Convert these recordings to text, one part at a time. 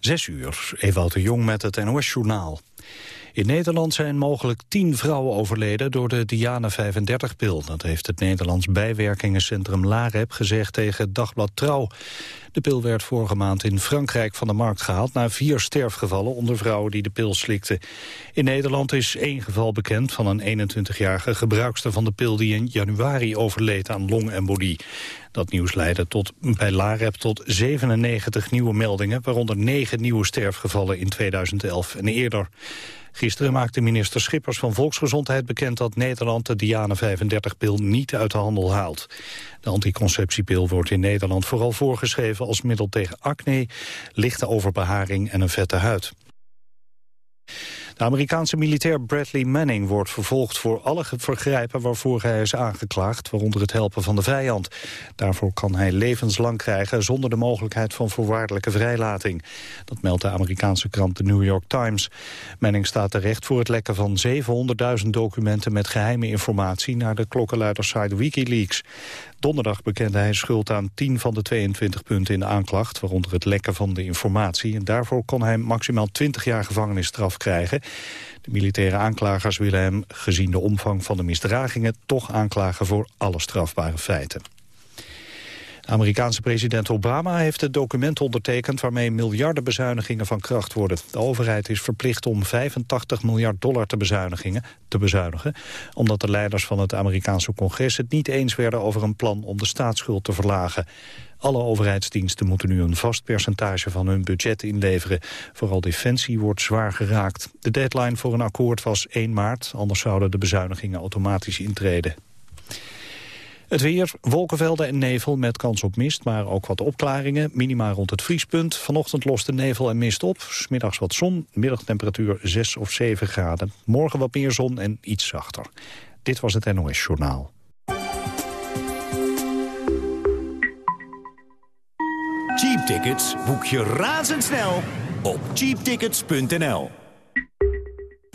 Zes uur, Ewout de Jong met het NOS-journaal. In Nederland zijn mogelijk tien vrouwen overleden door de Diana 35-pil. Dat heeft het Nederlands bijwerkingencentrum LAREP gezegd tegen Dagblad Trouw. De pil werd vorige maand in Frankrijk van de markt gehaald... na vier sterfgevallen onder vrouwen die de pil slikten. In Nederland is één geval bekend van een 21-jarige gebruikster van de pil... die in januari overleed aan longembolie. Dat nieuws leidde tot, bij LAREP tot 97 nieuwe meldingen... waaronder negen nieuwe sterfgevallen in 2011 en eerder. Gisteren maakte minister Schippers van Volksgezondheid bekend dat Nederland de Diane 35-pil niet uit de handel haalt. De anticonceptiepil wordt in Nederland vooral voorgeschreven als middel tegen acne, lichte overbeharing en een vette huid. De Amerikaanse militair Bradley Manning wordt vervolgd voor alle vergrijpen waarvoor hij is aangeklaagd, waaronder het helpen van de vijand. Daarvoor kan hij levenslang krijgen zonder de mogelijkheid van voorwaardelijke vrijlating. Dat meldt de Amerikaanse krant The New York Times. Manning staat terecht voor het lekken van 700.000 documenten met geheime informatie naar de klokkenluidersite Wikileaks. Donderdag bekende hij schuld aan 10 van de 22 punten in de aanklacht... waaronder het lekken van de informatie. En daarvoor kon hij maximaal 20 jaar gevangenisstraf krijgen. De militaire aanklagers willen hem, gezien de omvang van de misdragingen... toch aanklagen voor alle strafbare feiten. Amerikaanse president Obama heeft het document ondertekend... waarmee miljarden bezuinigingen van kracht worden. De overheid is verplicht om 85 miljard dollar te, bezuinigingen, te bezuinigen... omdat de leiders van het Amerikaanse congres het niet eens werden... over een plan om de staatsschuld te verlagen. Alle overheidsdiensten moeten nu een vast percentage van hun budget inleveren. Vooral defensie wordt zwaar geraakt. De deadline voor een akkoord was 1 maart, anders zouden de bezuinigingen automatisch intreden. Het weer, wolkenvelden en nevel met kans op mist, maar ook wat opklaringen. Minima rond het vriespunt. Vanochtend lost de nevel en mist op. Smiddags wat zon, middagtemperatuur 6 of 7 graden. Morgen wat meer zon en iets zachter. Dit was het NOS Journaal. Cheap tickets boek je razendsnel op cheaptickets.nl.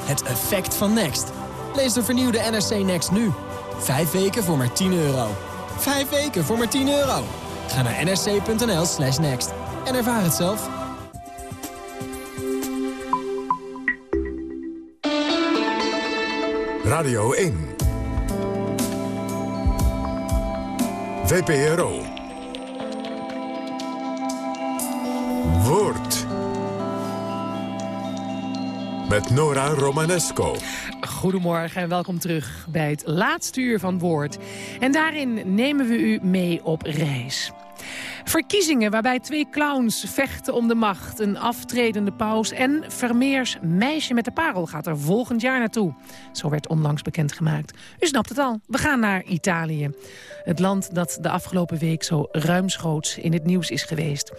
het effect van Next. Lees de vernieuwde NRC Next nu. Vijf weken voor maar 10 euro. Vijf weken voor maar 10 euro. Ga naar nrc.nl slash next en ervaar het zelf. Radio 1. VPRO. Woord met Nora Romanesco. Goedemorgen en welkom terug bij het laatste uur van Woord. En daarin nemen we u mee op reis. Verkiezingen waarbij twee clowns vechten om de macht. Een aftredende paus en Vermeers meisje met de parel gaat er volgend jaar naartoe. Zo werd onlangs bekendgemaakt. U snapt het al, we gaan naar Italië. Het land dat de afgelopen week zo ruimschoots in het nieuws is geweest.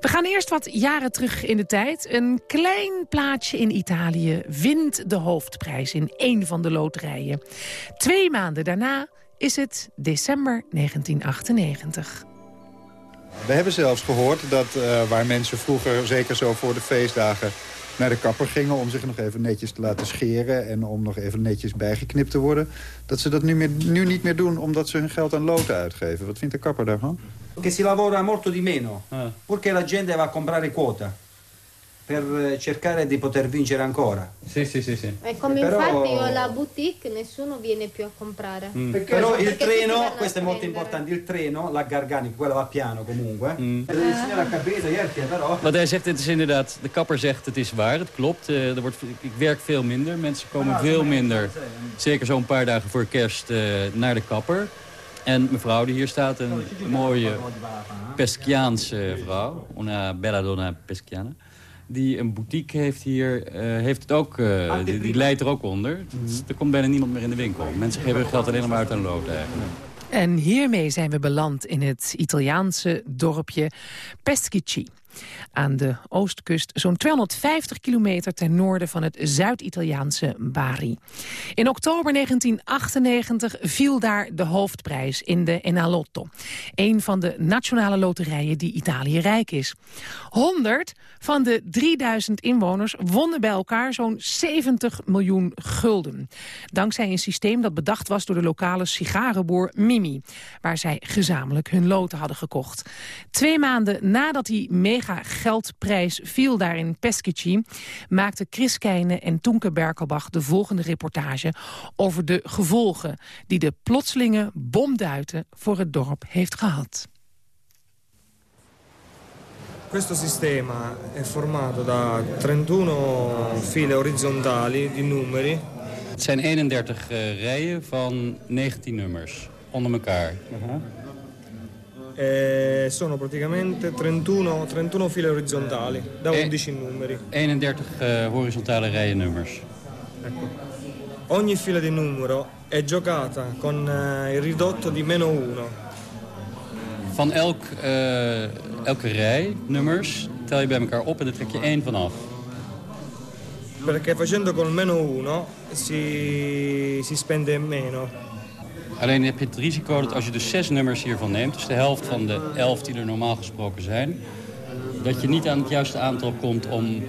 We gaan eerst wat jaren terug in de tijd. Een klein plaatsje in Italië wint de hoofdprijs in één van de loterijen. Twee maanden daarna is het december 1998. We hebben zelfs gehoord dat uh, waar mensen vroeger, zeker zo voor de feestdagen... naar de kapper gingen om zich nog even netjes te laten scheren... en om nog even netjes bijgeknipt te worden... dat ze dat nu, meer, nu niet meer doen omdat ze hun geld aan loten uitgeven. Wat vindt de kapper daarvan? Che si lavora molto di meno, ah. purché la gente va a comprare quota per eh, cercare di poter vincere ancora. Sì, sì, sì. sì. E come Però... infatti io la boutique nessuno viene più a comprare. Mm. Però perché il treno, questo è molto importante, il treno, la Gargani, quello va piano comunque. Mm. Uh. però... Wat hij zegt, het is inderdaad, de kapper zegt het is waar, het klopt. Uh, er wordt, ik werk veel minder, mensen komen ah, veel minder. Zeker zo'n paar dagen voor kerst uh, naar de kapper. En mevrouw die hier staat, een mooie Peschiaanse vrouw. Una bella donna Peschiana die een boutique heeft hier, uh, heeft het ook, uh, die, die, leidt er ook onder. Dus er komt bijna niemand meer in de winkel. Mensen geven hun geld alleen maar uit aan lood eigenlijk. En hiermee zijn we beland in het Italiaanse dorpje Peschici. Aan de oostkust zo'n 250 kilometer ten noorden van het Zuid-Italiaanse Bari. In oktober 1998 viel daar de hoofdprijs in de Enalotto. Een van de nationale loterijen die Italië rijk is. 100 van de 3000 inwoners wonnen bij elkaar zo'n 70 miljoen gulden. Dankzij een systeem dat bedacht was door de lokale sigarenboer Mimi. Waar zij gezamenlijk hun loten hadden gekocht. Twee maanden nadat die mega geldprijs viel daar in Peschici... maakten Chris Keijne en Toenke Berkelbach de volgende reportage... over de gevolgen die de plotselinge bomduiten voor het dorp heeft gehad. Questo sistema è formato da 31 file orizzontali di numeri. Het zijn 31 uh, rijen van 19 nummers onder elkaar. E sono praticamente 31, 31 file orizzontali da 11 numeri. 31 uh, horizontale rijen nummers. Ecco. Ogni fila di numero è giocata con uh, il ridotto di meno 1. Van elk, uh, elke rij nummers tel je bij elkaar op en daar trek je één vanaf. Perché facendo col meno 1 si, si spende meno. Alleen heb je het risico dat als je dus zes nummers hiervan neemt... dus de helft van de elf die er normaal gesproken zijn... dat je niet aan het juiste aantal komt om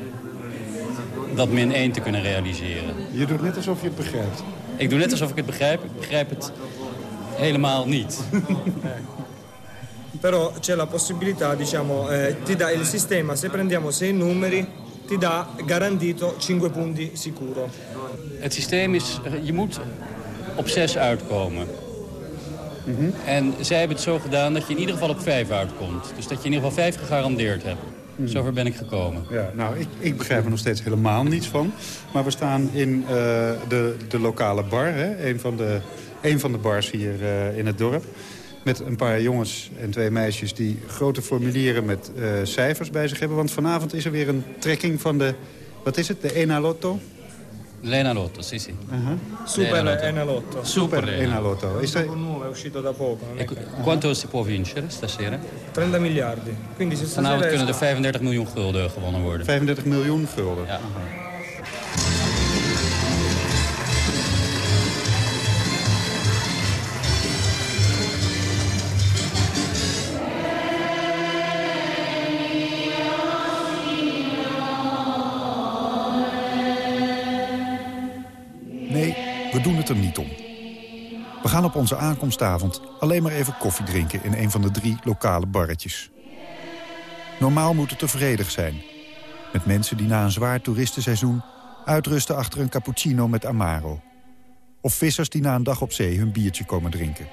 dat min 1 te kunnen realiseren. Je doet net alsof je het begrijpt. Ik doe net alsof ik het begrijp. Ik begrijp het helemaal niet. Però c'è la possibilità, diciamo, eh, ti dà il sistema, se prendiamo sei numeri, ti dà garantito 5 punti sicuro. Het systeem is, je moet op 6 uitkomen. Mm -hmm. En zij hebben het zo gedaan dat je in ieder geval op 5 uitkomt. Dus dat je in ieder geval 5 gegarandeerd hebt. Mm. Zover ben ik gekomen. Ja, nou, ik, ik begrijp er nog steeds helemaal niets van. Maar we staan in uh, de, de lokale bar, hè? Een, van de, een van de bars hier uh, in het dorp. Met een paar jongens en twee meisjes die grote formulieren met uh, cijfers bij zich hebben. Want vanavond is er weer een trekking van de, wat is het, de Enalotto? L'Enalotto, sì sì. Uh -huh. Super Enalotto. Super Enalotto. Is dat... nuovo, è uscito da poco. E quanto si può vincere stasera? 30 miliardi. Quindi se Vanavond kunnen er 35 miljoen gulden gewonnen worden. 35 miljoen gulden? Ja. Het niet om. We gaan op onze aankomstavond alleen maar even koffie drinken... in een van de drie lokale barretjes. Normaal moet het tevredig zijn. Met mensen die na een zwaar toeristenseizoen... uitrusten achter een cappuccino met amaro. Of vissers die na een dag op zee hun biertje komen drinken.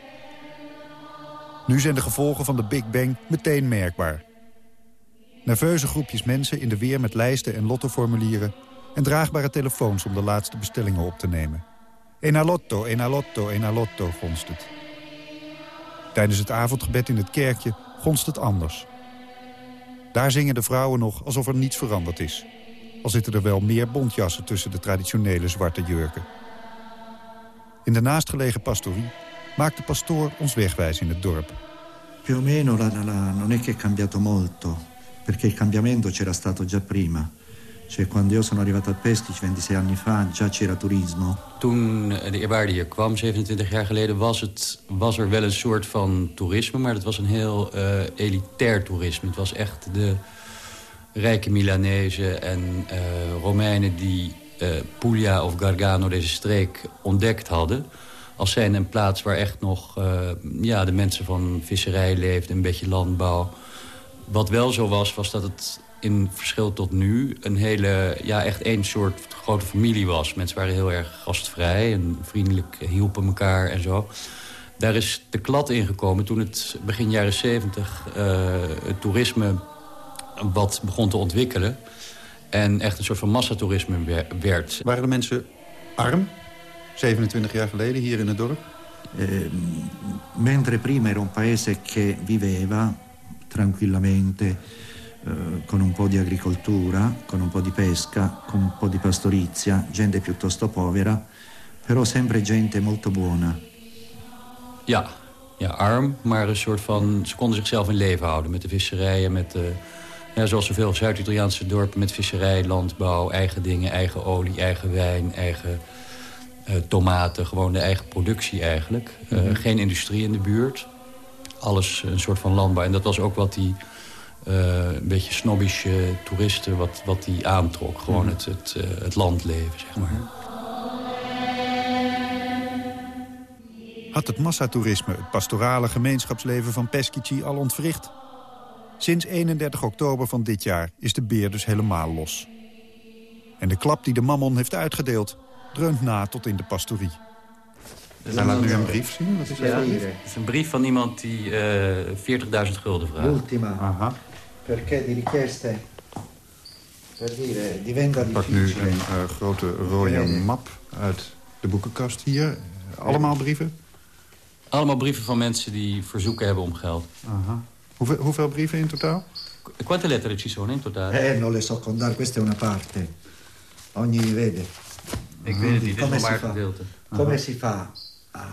Nu zijn de gevolgen van de Big Bang meteen merkbaar. Nerveuze groepjes mensen in de weer met lijsten en lottoformulieren... en draagbare telefoons om de laatste bestellingen op te nemen. Enalotto, enalotto, enalotto, gonst het. Tijdens het avondgebed in het kerkje gonst het anders. Daar zingen de vrouwen nog alsof er niets veranderd is. Al zitten er wel meer bontjassen tussen de traditionele zwarte jurken. In de naastgelegen pastorie maakt de pastoor ons wegwijs in het dorp. Più o meno la, non è che è cambiato molto, perché il cambiamento c'era stato già prima. Cioè, quando io sono arrivato a Peschici 26 anni fa, già c'era turismo. Toen de eerwaarde hier kwam, 27 jaar geleden, was, het, was er wel een soort van toerisme. Maar het was een heel uh, elitair toerisme. Het was echt de rijke Milanezen en uh, Romeinen die uh, Puglia of Gargano, deze streek, ontdekt hadden. Als zijn een plaats waar echt nog ja, de mensen van visserij leefden, een beetje landbouw. Wat wel zo was, was dat het in verschil tot nu een hele, ja, echt één soort grote familie was. Mensen waren heel erg gastvrij en vriendelijk, hielpen elkaar en zo. Daar is de klad ingekomen toen het begin jaren zeventig uh, het toerisme wat begon te ontwikkelen. En echt een soort van massatoerisme werd. Waren de mensen arm, 27 jaar geleden, hier in het dorp? Eh, mentre prima era un paese che viveva tranquillamente eh, con un po' di agricoltura, con un po' di pesca, con un po' di pastorizia, gente piuttosto povera, però sempre gente molto buona. Ja, ja arm, maar een soort van... Ze konden zichzelf in leven houden met de visserijen, met de Ja, zoals zoveel Zuid-Italiaanse dorpen met visserij, landbouw, eigen dingen, eigen olie, eigen wijn, eigen uh, tomaten. Gewoon de eigen productie eigenlijk. Uh, mm -hmm. Geen industrie in de buurt. Alles een soort van landbouw. En dat was ook wat die een beetje snobbische toeristen, wat, wat die aantrok. Gewoon -hmm. het, het, het landleven, zeg maar. Had het massatoerisme het pastorale gemeenschapsleven van Peschici al ontwricht? Sinds 31 oktober van dit jaar is de beer dus helemaal los. En de klap die de mammon heeft uitgedeeld... dreunt na tot in de pastorie. Hij laat nu een brief zien. Wat is ja, Het is een brief van iemand die uh, 40.000 gulden vraagt. Ultima. Aha. Perché di richieste... Per dire, diventa Ik pak nu een uh, grote rode map uit de boekenkast hier. Allemaal brieven? Allemaal brieven van mensen die verzoeken hebben om geld. Aha. Hoeveel, hoeveel brieven in totaal? Quante lettere ci sono in totale? Eh, non le so contare, questa è una parte. Ogni vede. Ik weet het niet, dit is maar een gedeelte. Come si fa a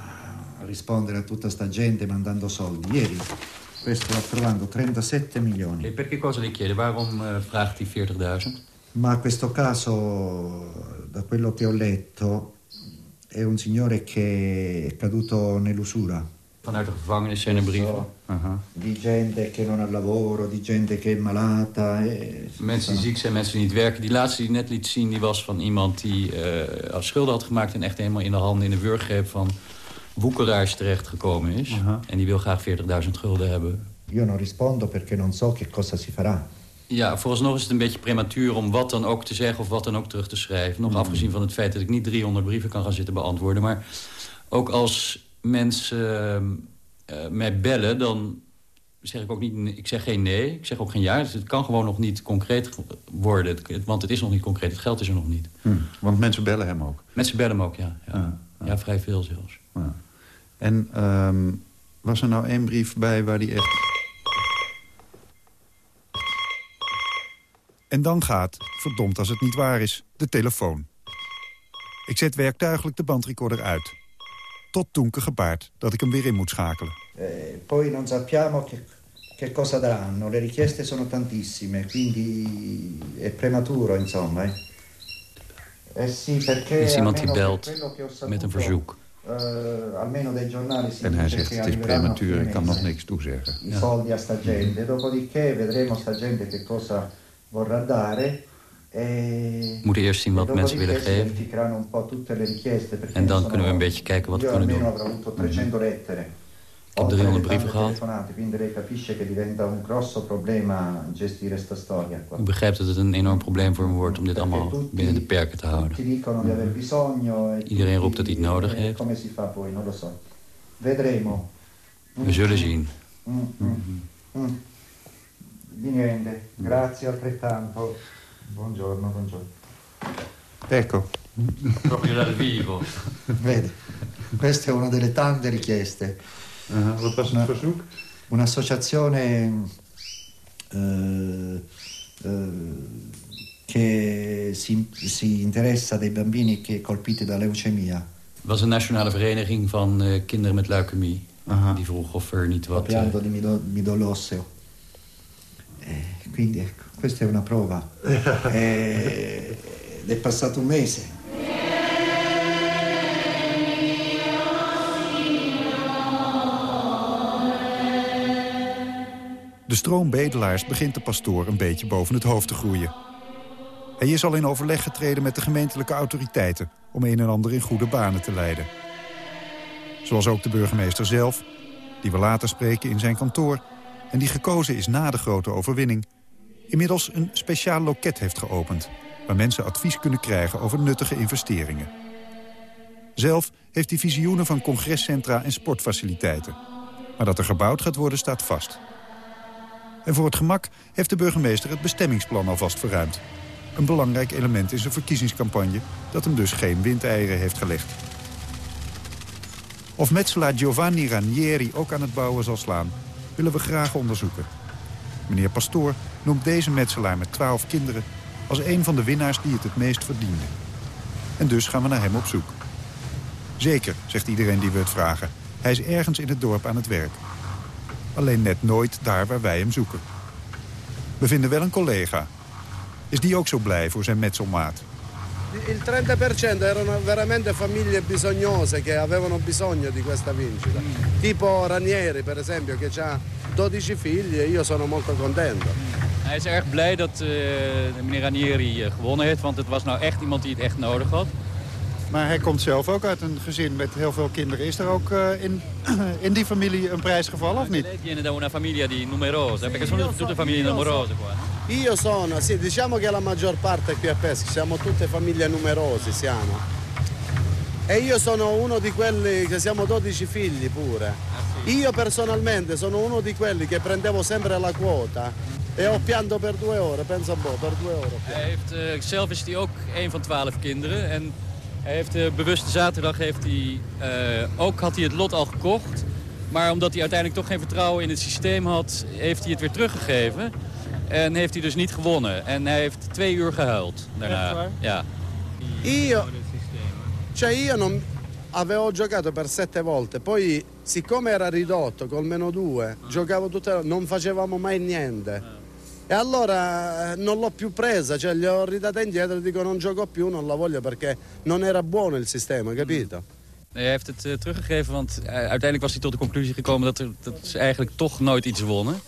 rispondere a tutta sta gente mandando soldi? Ieri questo sta trovando 37 milioni. E per che cosa le chiede? Waarom vraagt hij 40.000? Ma questo caso, da quello che ho letto, è un signore che è caduto nell'usura. Vanuit de gevangenis zijn er brieven. So, uh -huh. Di gente che non ha lavoro, di gente che è malata. E... Mensen die ziek zijn, mensen die niet werken. Die laatste die net liet zien, die was van iemand die uh, als schulden had gemaakt... en echt helemaal in de handen, in de wurggreep van woekeraars terechtgekomen is. Uh -huh. En die wil graag 40.000 gulden hebben. Io non rispondo perché non so che cosa si farà. Ja, vooralsnog is het een beetje prematuur om wat dan ook te zeggen... of wat dan ook terug te schrijven. Nog mm. afgezien van het feit dat ik niet 300 brieven kan gaan zitten beantwoorden. Maar ook als mensen uh, mij bellen, dan zeg ik ook niet... Ik zeg geen nee, ik zeg ook geen ja. Dus het kan gewoon nog niet concreet worden. Want het is nog niet concreet, het geld is er nog niet. Hm, want mensen bellen hem ook? Mensen bellen hem ook, ja. Ja, ja, ja. ja vrij veel zelfs. Ja. En um, was er nou één brief bij waar die echt... En dan gaat, verdomd als het niet waar is, de telefoon. Ik zet werktuigelijk de bandrecorder uit tot Toenke gebaard dat ik hem weer in moet schakelen. Eh, poi non sappiamo che, che cosa daranno. Le richieste sono tantissime, quindi è prematuro, insomma. Eh. Eh sì, perché er is iemand die belt met een verzoek. Uh, almeno dei giornali si en hij zegt, het is prematuur, ik kan nog niks toezeggen. I soldi a sta gente. Dopodiché vedremo sta gente che cosa vorrà dare... We moeten eerst zien wat mensen willen geven. En dan kunnen we een beetje kijken wat we kunnen doen. Ik heb 300 brieven gehad. Ik begrijp dat het een enorm probleem voor me wordt om dit allemaal binnen de perken te houden. Iedereen roept dat hij het nodig heeft. We zullen zien. Mm, mm, mm. Niente, grazie altrettanto. Buongiorno, buongiorno. Ecco. Proprio dal vivo. Vedi, questa è una delle tante richieste. Uh, wat was het verzoek? Un'associazione uh, uh, che si, si, interessa dei bambini che colpiti da leucemia. Het was een nationale vereniging van uh, kinderen met leukemie. -huh. Die vroeg of er niet wat... Piando di midollo osseo. Eh, quindi ecco, questa è una prova. eh, ed è passato un mese. De stroom bedelaars begint de pastoor een beetje boven het hoofd te groeien. Hij is al in overleg getreden met de gemeentelijke autoriteiten... om een en ander in goede banen te leiden. Zoals ook de burgemeester zelf, die we later spreken in zijn kantoor... en die gekozen is na de grote overwinning... inmiddels een speciaal loket heeft geopend... waar mensen advies kunnen krijgen over nuttige investeringen. Zelf heeft hij visioenen van congrescentra en sportfaciliteiten. Maar dat er gebouwd gaat worden staat vast. En voor het gemak heeft de burgemeester het bestemmingsplan alvast verruimd. Een belangrijk element in zijn verkiezingscampagne... dat hem dus geen windeieren heeft gelegd. Of metselaar Giovanni Ranieri ook aan het bouwen zal slaan... willen we graag onderzoeken. Meneer Pastoor noemt deze metselaar met twaalf kinderen... als een van de winnaars die het het meest verdiende. En dus gaan we naar hem op zoek. Zeker, zegt iedereen die we het vragen. Hij is ergens in het dorp aan het werk. Alleen net nooit daar waar wij hem zoeken. We vinden wel een collega. Is die ook zo blij voor zijn metselmaat? Il 30% erano veramente famiglie bisognose che avevano bisogno di questa vincita. Tipo Ranieri per esempio che ha 12 figli e io sono molto contento. Hij is erg blij dat uh, meneer Ranieri uh, gewonnen heeft, want het was nou echt iemand die het echt nodig had. Maar hij komt zelf ook uit een gezin met heel veel kinderen. Is er ook uh, in, in die familie een prijs gevallen of niet? Lei viene da una famiglia di numerose, perché sono tutte famiglie numerose qua. Io sono, sì, diciamo che la maggior parte qui a Peschi, siamo tutte famiglie numerose, siamo. E io sono uno di quelli che siamo 12 figli pure. Io personalmente sono uno di quelli che prendevo sempre la quota e ho pianto per due ore, pensa un po', per due ore. Hij heeft, uh, zelf is hij ook een van twaalf kinderen en hij heeft uh, bewuste zaterdag heeft hij, uh, ook had hij het lot al gekocht. Maar omdat hij uiteindelijk toch geen vertrouwen in het systeem had, heeft hij het weer teruggegeven. En heeft hij dus niet gewonnen. En hij heeft twee uur gehuild daarna. Ja. Io, cioè io non avevo giocato per sette volte, poi siccome era ridotto col meno due, giocavo tutte non facevamo mai niente. E allora non l'ho più presa, cioè gli ho ridata indietro e dico non gioco più, non la voglio perché non era buono il sistema, capito? Hij heeft het uh, teruggegeven, want uh, uiteindelijk was hij tot de conclusie gekomen dat, er, dat ze eigenlijk toch nooit iets wonnen.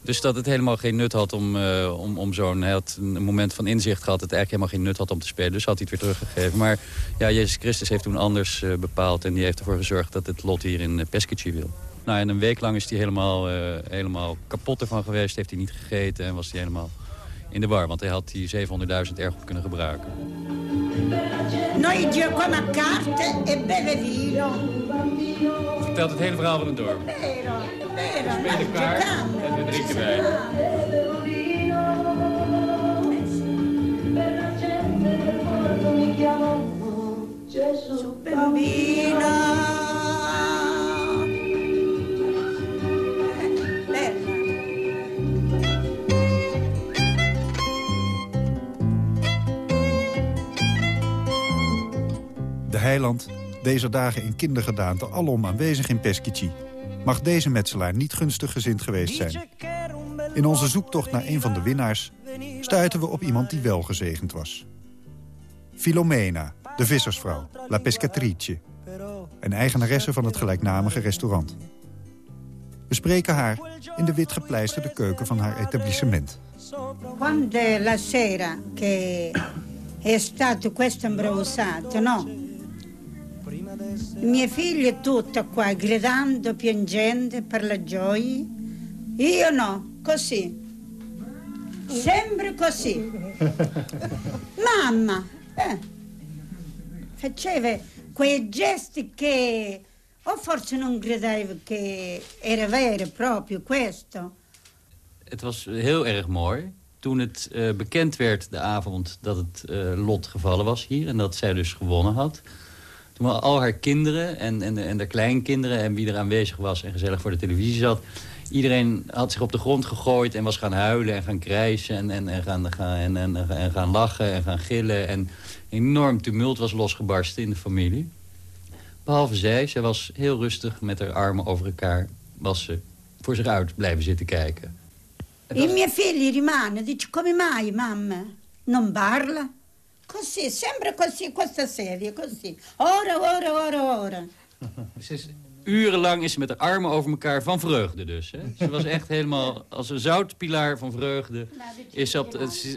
Dus dat het helemaal geen nut had om, om, om zo'n... Een moment van inzicht gehad dat het eigenlijk helemaal geen nut had om te spelen. Dus had hij het weer teruggegeven. Maar ja, Jezus Christus heeft toen anders bepaald. En die heeft ervoor gezorgd dat het lot hier in Peschici wil. Nou, en een week lang is hij helemaal, helemaal kapot ervan geweest. Heeft hij niet gegeten en was hij helemaal in de war. Want hij had die 700.000 erg goed kunnen gebruiken. Noi giochiamo a carte e beve vino. Vertelt het hele verhaal van het dorp. Vero, vero. We spelen kaart en we drinken wijn. Gesù bambino. De heiland, deze dagen in kindergedaante alom aanwezig in Peschici... mag deze metselaar niet gunstig gezind geweest zijn. In onze zoektocht naar een van de winnaars... stuiten we op iemand die wel gezegend was. Filomena, de vissersvrouw, La Pescatrice... en eigenaresse van het gelijknamige restaurant. We spreken haar in de wit gepleisterde keuken van haar etablissement. Quando la sera che è stato questo imbrosato, no? I miei figli e tutto qua gridando, piangendo per la gioia. Io no, così. Sempre così. Mamma, eh, faceva quei gesti che o forse non credeva che era vero proprio questo. Het was heel erg mooi. Toen het uh, bekend werd de avond dat het uh, lot gevallen was hier... en dat zij dus gewonnen had... toen al haar kinderen en, en, en de kleinkinderen... en wie er aanwezig was en gezellig voor de televisie zat... iedereen had zich op de grond gegooid en was gaan huilen en gaan krijsen... en, en, en, gaan, gaan, en, en, en gaan lachen en gaan gillen. En enorm tumult was losgebarsten in de familie. Behalve zij, zij was heel rustig met haar armen over elkaar... was ze voor zich uit blijven zitten kijken. I miei figli rimangono, dice come mai mamma non parla? Così, sempre così, questa serie, così. Ora, ora, ora, ora. Ze urenlang is ze met haar armen over elkaar van vreugde dus. Hè? Ze was echt helemaal als een zoutpilaar van vreugde. Is ze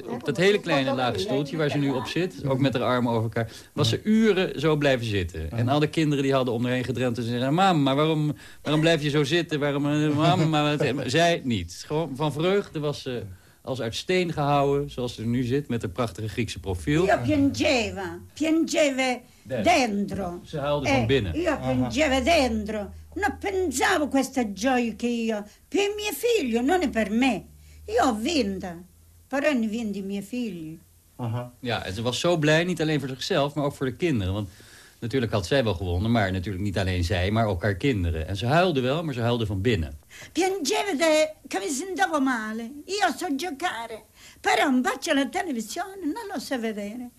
op, dat hele kleine lage stoeltje waar ze nu op zit, ook met haar armen over elkaar, was ze uren zo blijven zitten. En alle kinderen die hadden om haar heen gedremd en ze zeiden, mama, maar waarom, waarom blijf je zo zitten? Waarom, mama, maar, zij niet. Gewoon van vreugde was ze als uit steen gehouden, zoals ze nu zit, met een prachtige Griekse profiel. Io piangeva, piangeva dentro. Ze huilde van binnen. Io piangeva dentro. Non pensavo questa gioia che io, per i miei figli, non per me. Io ho vinto, però hanno vinto i miei figli. Ja, en ze was zo blij, niet alleen voor zichzelf, maar ook voor de kinderen. Want natuurlijk had zij wel gewonnen, maar natuurlijk niet alleen zij, maar ook haar kinderen. En ze huilde wel, maar ze huilde van binnen. Piangeva de, che mi sentivo male. Io so giocare, però in faccia alla televisione non lo so vedere.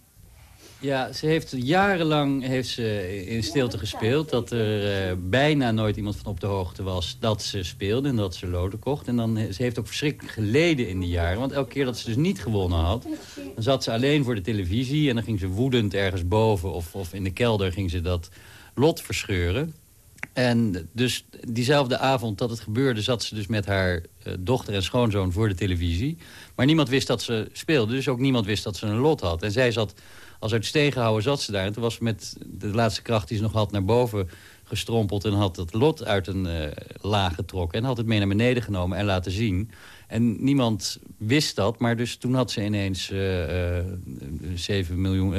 Ja, ze heeft jarenlang heeft ze in stilte gespeeld. Dat er uh, bijna nooit iemand van op de hoogte was dat ze speelde en dat ze loten kocht. En dan, ze heeft ook verschrikkelijk geleden in die jaren. Want elke keer dat ze dus niet gewonnen had, dan zat ze alleen voor de televisie... en dan ging ze woedend ergens boven of, of in de kelder ging ze dat lot verscheuren. En dus diezelfde avond dat het gebeurde... zat ze dus met haar uh, dochter en schoonzoon voor de televisie. Maar niemand wist dat ze speelde. Dus ook niemand wist dat ze een lot had. En zij zat als uit steen gehouden zat ze daar. En toen was met de laatste kracht die ze nog had naar boven gestrompeld... en had het lot uit een uh, laag getrokken... en had het mee naar beneden genomen en laten zien. En niemand wist dat, maar dus toen had ze ineens uh, uh, 7 miljoen,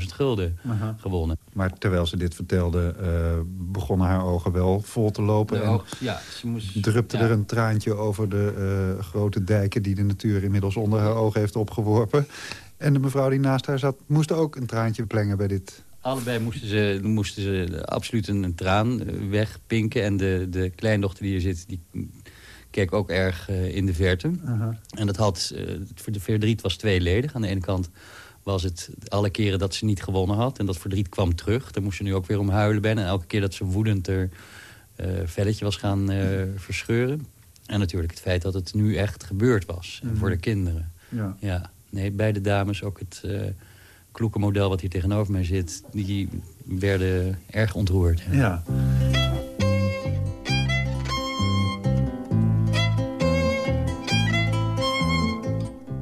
700.000 gulden Aha. gewonnen. Maar terwijl ze dit vertelde, uh, begonnen haar ogen wel vol te lopen. De en oog- ja, ze moest, drupte ja. er een traantje over de uh, grote dijken... die de natuur inmiddels onder haar ogen heeft opgeworpen. En de mevrouw die naast haar zat, moest ook een traantje plengen bij dit... Allebei moesten ze, moesten ze absoluut een, een traan eh, wegpinken. En de, de kleindochter die hier zit, die keek ook erg uh, in de verte. En dat had, uh, voor de verdriet was tweeledig. Aan de ene kant was het alle keren dat ze niet gewonnen had. En dat verdriet kwam terug. Daar moest ze nu ook weer om huilen bijna. En elke keer dat ze woedend er velletje was gaan verscheuren. En natuurlijk het feit dat het nu echt gebeurd was. Mhm. Voor de kinderen. Ja. ja. Nee, beide dames, ook het kloeke model wat hier tegenover mij zit... die werden erg ontroerd. Ja. ja.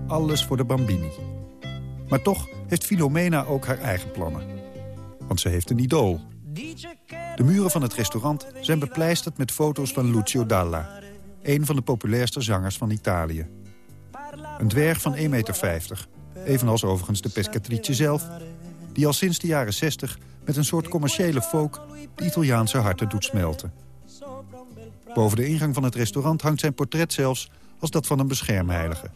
Alles voor de bambini. Maar toch heeft Filomena ook haar eigen plannen. Want ze heeft een idool. De muren van het restaurant zijn bepleisterd met foto's van Lucio Dalla... een van de populairste zangers van Italië. Een dwerg van 1,50 meter, evenals overigens de pescatrice zelf... die al sinds de jaren 60 met een soort commerciële folk... de Italiaanse harten doet smelten. Boven de ingang van het restaurant hangt zijn portret zelfs... als dat van een beschermheilige.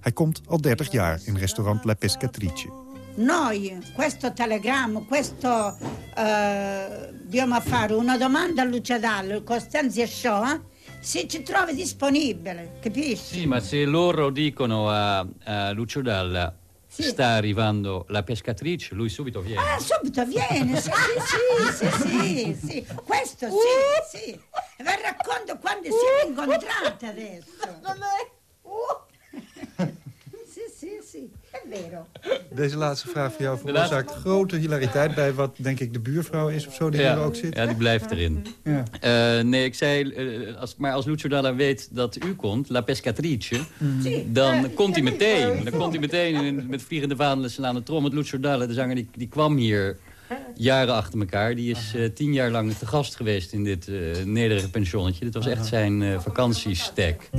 Hij komt al 30 jaar in restaurant La Pescatrice. Noi, questo telegramma, questo... Uh, dobbiamo fare una domanda a Lucia Dallo, Costanzia Show, eh? Se ci trovi disponibile, capisci? Sì, ma se loro dicono a, a Lucio Dalla sì. sta arrivando la pescatrice, lui subito viene. Ah, subito viene, sì, sì, sì, sì, sì, questo sì, sì. Vi racconto quando siamo incontrate adesso. sì, sì, sì, è vero. Deze laatste vraag voor jou veroorzaakt grote hilariteit... bij wat, denk ik, de buurvrouw is of zo, die ja, hier ook zit. Ja, die blijft erin. Ja. Uh, nee, ik zei, uh, als, maar als Lucio Dalla weet dat u komt, La Pescatrice... Mm. dan komt hij meteen. Dan komt hij meteen in, met vliegende vaandelen aan de trom. Want Lucio Dalla, de zanger, die, die kwam hier jaren achter elkaar. Die is tien jaar lang te gast geweest in dit nederige pensionnetje. Dit was echt zijn vakantiestek.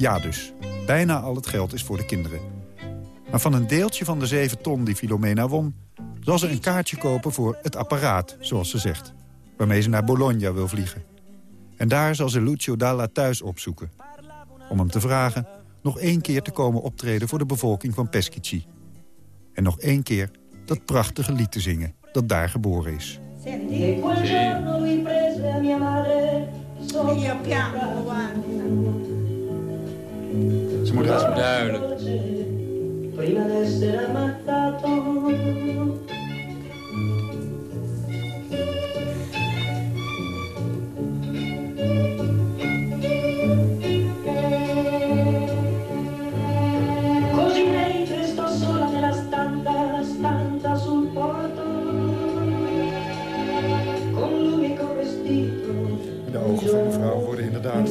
Ja dus, bijna al het geld is voor de kinderen. Maar van een deeltje van de 7 ton die Filomena won... zal ze een kaartje kopen voor het apparaat, zoals ze zegt. Waarmee ze naar Bologna wil vliegen. En daar zal ze Lucio Dalla thuis opzoeken. Om hem te vragen nog één keer te komen optreden voor de bevolking van Peschici. En nog één keer dat prachtige lied te zingen dat daar geboren is. Ze moet dat duidelijk. Prima d'essere ammazzato Così mentre sto sola nella stanza, stanza sul porto Con l'unico vestito De ogen van mevrouw worden inderdaad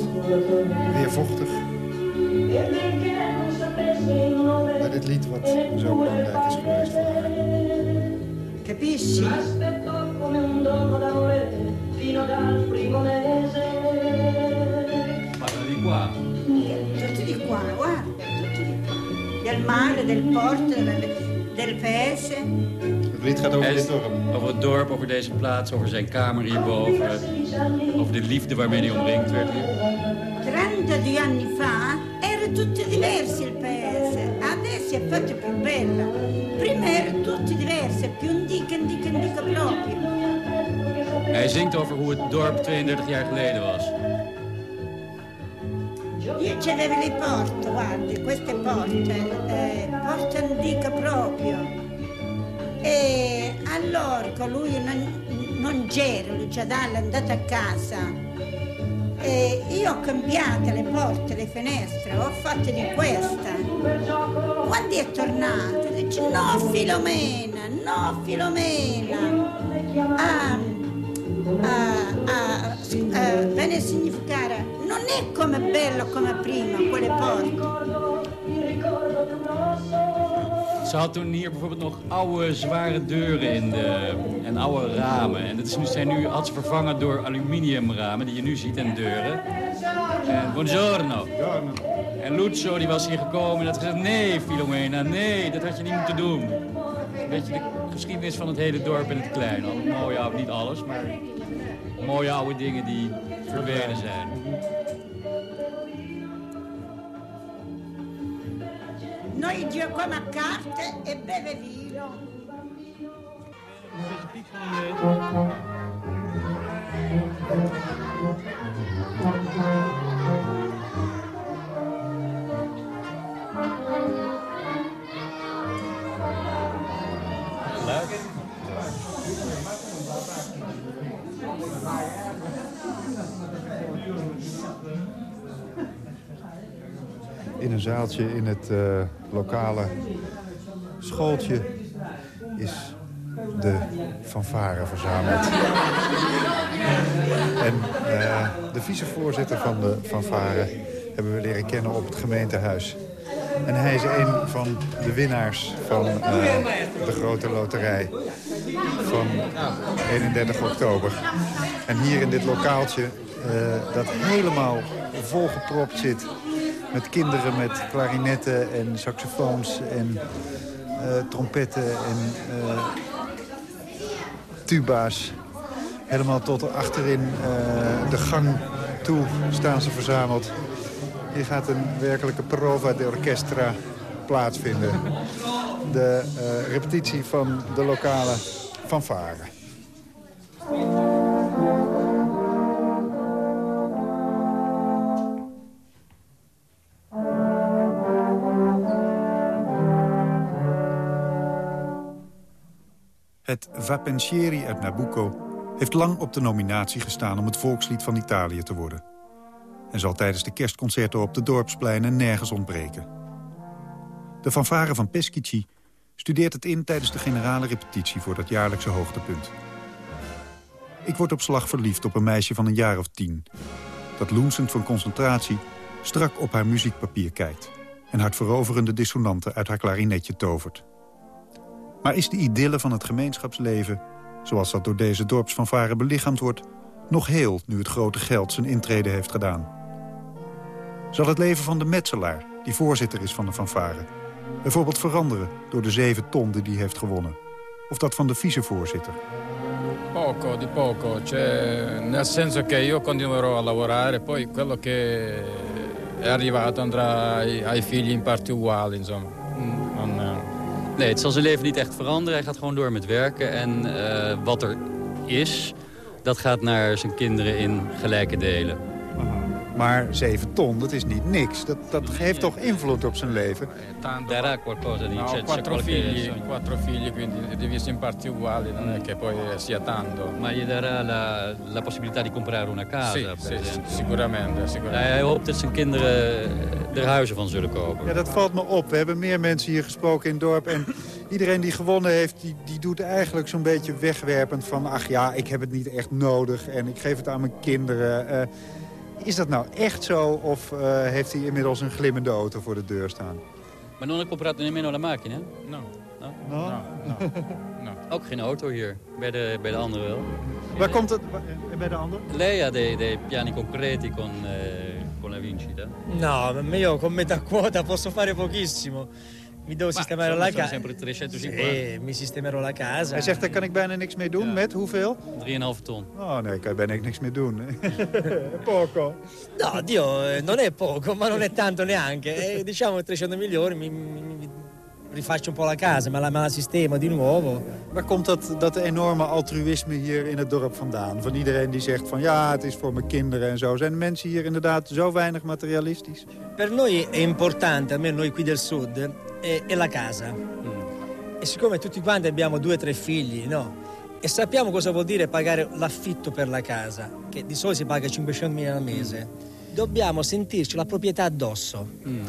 weer vochtig. Bij dit lied wat zo belangrijk is geweest voor haar. Capisci? Aspettò come un dono d'amore fino dal primo mese. Guarda di qua. Tutti di qua, guarda, tutti di qua. Del mare, del porto, del, paese. Het lied gaat over dit dorp. Over het dorp, over deze plaats, over zijn kamer hierboven. Over de liefde waarmee hij omringd werd hier. 32 anni fa era tutto diverso il paese, adesso è fatto più bello. Prima era tutto diverso, più antico, antico, antico proprio. Hij zingt over hoe het dorp 32 jaar geleden was. Io c'avevo le porte, guardi, queste porte, eh, porte antiche proprio. E allora lui non, non c'era, Luciadalla è andato a casa. E io ho cambiato le porte, le finestre, ho fatto di questa. Quando è tornato, dice no Filomena, no Filomena. Ah, ah, ah, viene a significare, non è come bello come prima, quelle porte. Ze had toen hier bijvoorbeeld nog oude zware deuren in de, en oude ramen. En dat is, nu- zijn nu, had ze vervangen door aluminiumramen die je nu ziet en deuren. En buongiorno. En Lucio die was hier gekomen en had gezegd... Nee, Filomena, nee, dat had je niet moeten doen. Een beetje de geschiedenis van het hele dorp in het klein. Al mooie, oude- niet alles, maar mooie oude dingen die verdwenen zijn. Noi giochiamo a carte e beve vino. In een zaaltje in het eh, lokale schooltje is de fanfare verzameld. En eh, de vicevoorzitter van de fanfare hebben we leren kennen op het gemeentehuis. En hij is een van de winnaars van eh, de grote loterij van 31 oktober. En hier in dit lokaaltje, dat helemaal volgepropt zit met kinderen met klarinetten en saxofoons en eh, trompetten en eh, tuba's. Helemaal tot achterin eh, de gang toe staan ze verzameld. Hier gaat een werkelijke prova de orchestra plaatsvinden. De repetitie van de lokale fanfare. Het Va Pensieri uit Nabucco heeft lang op de nominatie gestaan om het volkslied van Italië te worden. En zal tijdens de kerstconcerten op de dorpspleinen nergens ontbreken. De fanfare van Peschici studeert het in tijdens de generale repetitie voor dat jaarlijkse hoogtepunt. Ik word op slag verliefd op een meisje van een jaar of tien... dat loensend van concentratie strak op haar muziekpapier kijkt... en hartveroverende dissonanten uit haar klarinetje tovert. Maar is de idylle van het gemeenschapsleven, zoals dat door deze dorpsfanfare belichaamd wordt, nog heel nu het grote geld zijn intrede heeft gedaan? Zal het leven van de metselaar, die voorzitter is van de fanfare, bijvoorbeeld veranderen door de zeven ton die hij heeft gewonnen? Of dat van de vicevoorzitter? Poco, di poco, cioè, nel che io continuerò a lavorare, poi quello che è arrivato andrà figli in uguali, insomma. Nee, het zal zijn leven niet echt veranderen. Hij gaat gewoon door met werken. En eh, wat er is, dat gaat naar zijn kinderen in gelijke delen. Maar 7 ton, dat is niet niks. Dat, dat heeft toch invloed op zijn leven? Darà qualcosa di... No, c'è- ho c'è quattro figli, quattro figli, quindi divisi in parti uguali, non è che poi sia tanto. Ma gli darà la, la possibilità di comprare una casa, Sì, per sì, esempio. sicuramente, sicuramente. Hij hoopt dat zijn kinderen er huizen van zullen kopen. Ja, dat valt me op. We hebben meer mensen hier gesproken in het dorp. En iedereen die gewonnen heeft, die, die doet eigenlijk zo'n beetje wegwerpend van... ach ja, ik heb het niet echt nodig en ik geef het aan mijn kinderen. Eh, is dat nou echt zo of eh, heeft hij inmiddels een glimmende auto voor de deur staan? Maar non ha comprato nemmeno la macchina? No. No? No? no. Ook geen auto hier, bij de, bij de andere wel. Waar komt het eh, bij de ander? Lei ha dei, dei piani concreti con, eh, con la vincita? No, ma io con metà quota posso fare pochissimo. Mi devo sistemare la casa. sempre 350. Sì, mi sistemerò la casa. Hij zegt, daar kan ik bijna niks mee doen. Met hoeveel? 3,5 ton. Oh nee, kan je bijna niks mee doen. Poco. No, Dio, eh, non è poco, ma non è tanto neanche. Eh, diciamo 300 milioni mi, mi- mi- rifaccio un po' la casa, me la, me la sistemo di nuovo. Waar komt dat, dat enorme altruïsme hier in het dorp vandaan? Van iedereen die zegt van ja, het is voor mijn kinderen en zo. Zijn de mensen hier inderdaad zo weinig materialistisch? Per noi è importante, almeno noi qui del sud, è, è la casa. E siccome tutti quanti abbiamo due o tre figli, no? E sappiamo cosa vuol dire pagare l'affitto per la casa, che di solito si paga 500.000 al mese. Dobbiamo sentirci la proprietà addosso.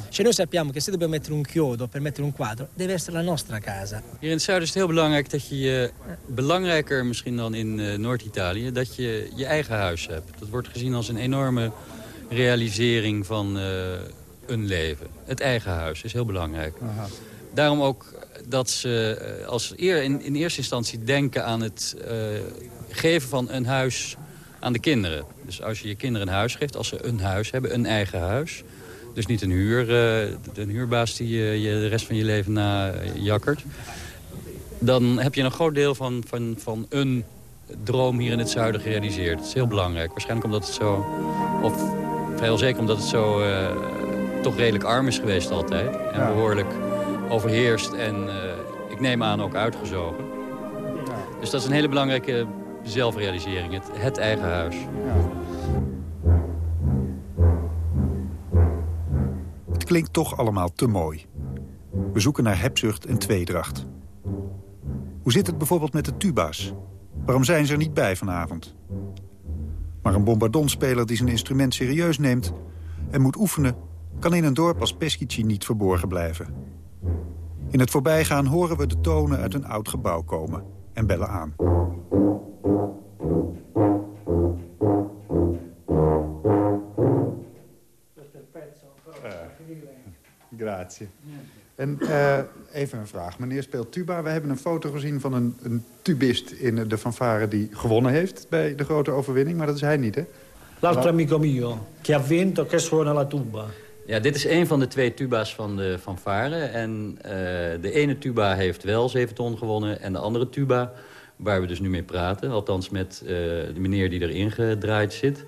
Cioè noi sappiamo che se dobbiamo mettere un chiodo per mettere un quadro, deve essere la nostra casa. Hier in het zuiden is het heel belangrijk dat je belangrijker misschien dan in eh, Noord-Italië, dat je je eigen huis hebt. Dat wordt gezien als een enorme realisering van eh, een leven. Het eigen huis is heel belangrijk. Daarom ook dat ze eh, als eer, in, in eerste instantie denken aan het eh, geven van een huis aan de kinderen. Dus als je je kinderen een huis geeft, als ze een huis hebben, een eigen huis... Dus niet een, huur, eh, een huurbaas die je, je de rest van je leven na jakkert. Dan heb je een groot deel van, van, van een droom hier in het zuiden gerealiseerd. Dat is heel belangrijk. Waarschijnlijk omdat het zo, of vrijwel zeker omdat het zo toch redelijk arm is geweest altijd. En behoorlijk overheerst en eh, ik neem aan ook uitgezogen. Dus dat is een hele belangrijke zelfrealisering, het, het eigen huis. Het klinkt toch allemaal te mooi. We zoeken naar hebzucht en tweedracht. Hoe zit het bijvoorbeeld met de tuba's? Waarom zijn ze er niet bij vanavond? Maar een bombardonspeler die zijn instrument serieus neemt... en moet oefenen, kan in een dorp als Peschici niet verborgen blijven. In het voorbijgaan horen we de tonen uit een oud gebouw komen en bellen aan. Grazie. En eh, even een vraag. Meneer speelt tuba. We hebben een foto gezien van een, een tubist in de fanfare... die gewonnen heeft bij de grote overwinning. Maar dat is hij niet, hè? L'altro amico mio, che ha vinto, che suona la tuba. Ja, dit is een van de twee tuba's van de fanfare. En eh, de ene tuba heeft wel 7 ton gewonnen. En de andere tuba, waar we dus nu mee praten... althans met eh, de meneer die erin gedraaid zit...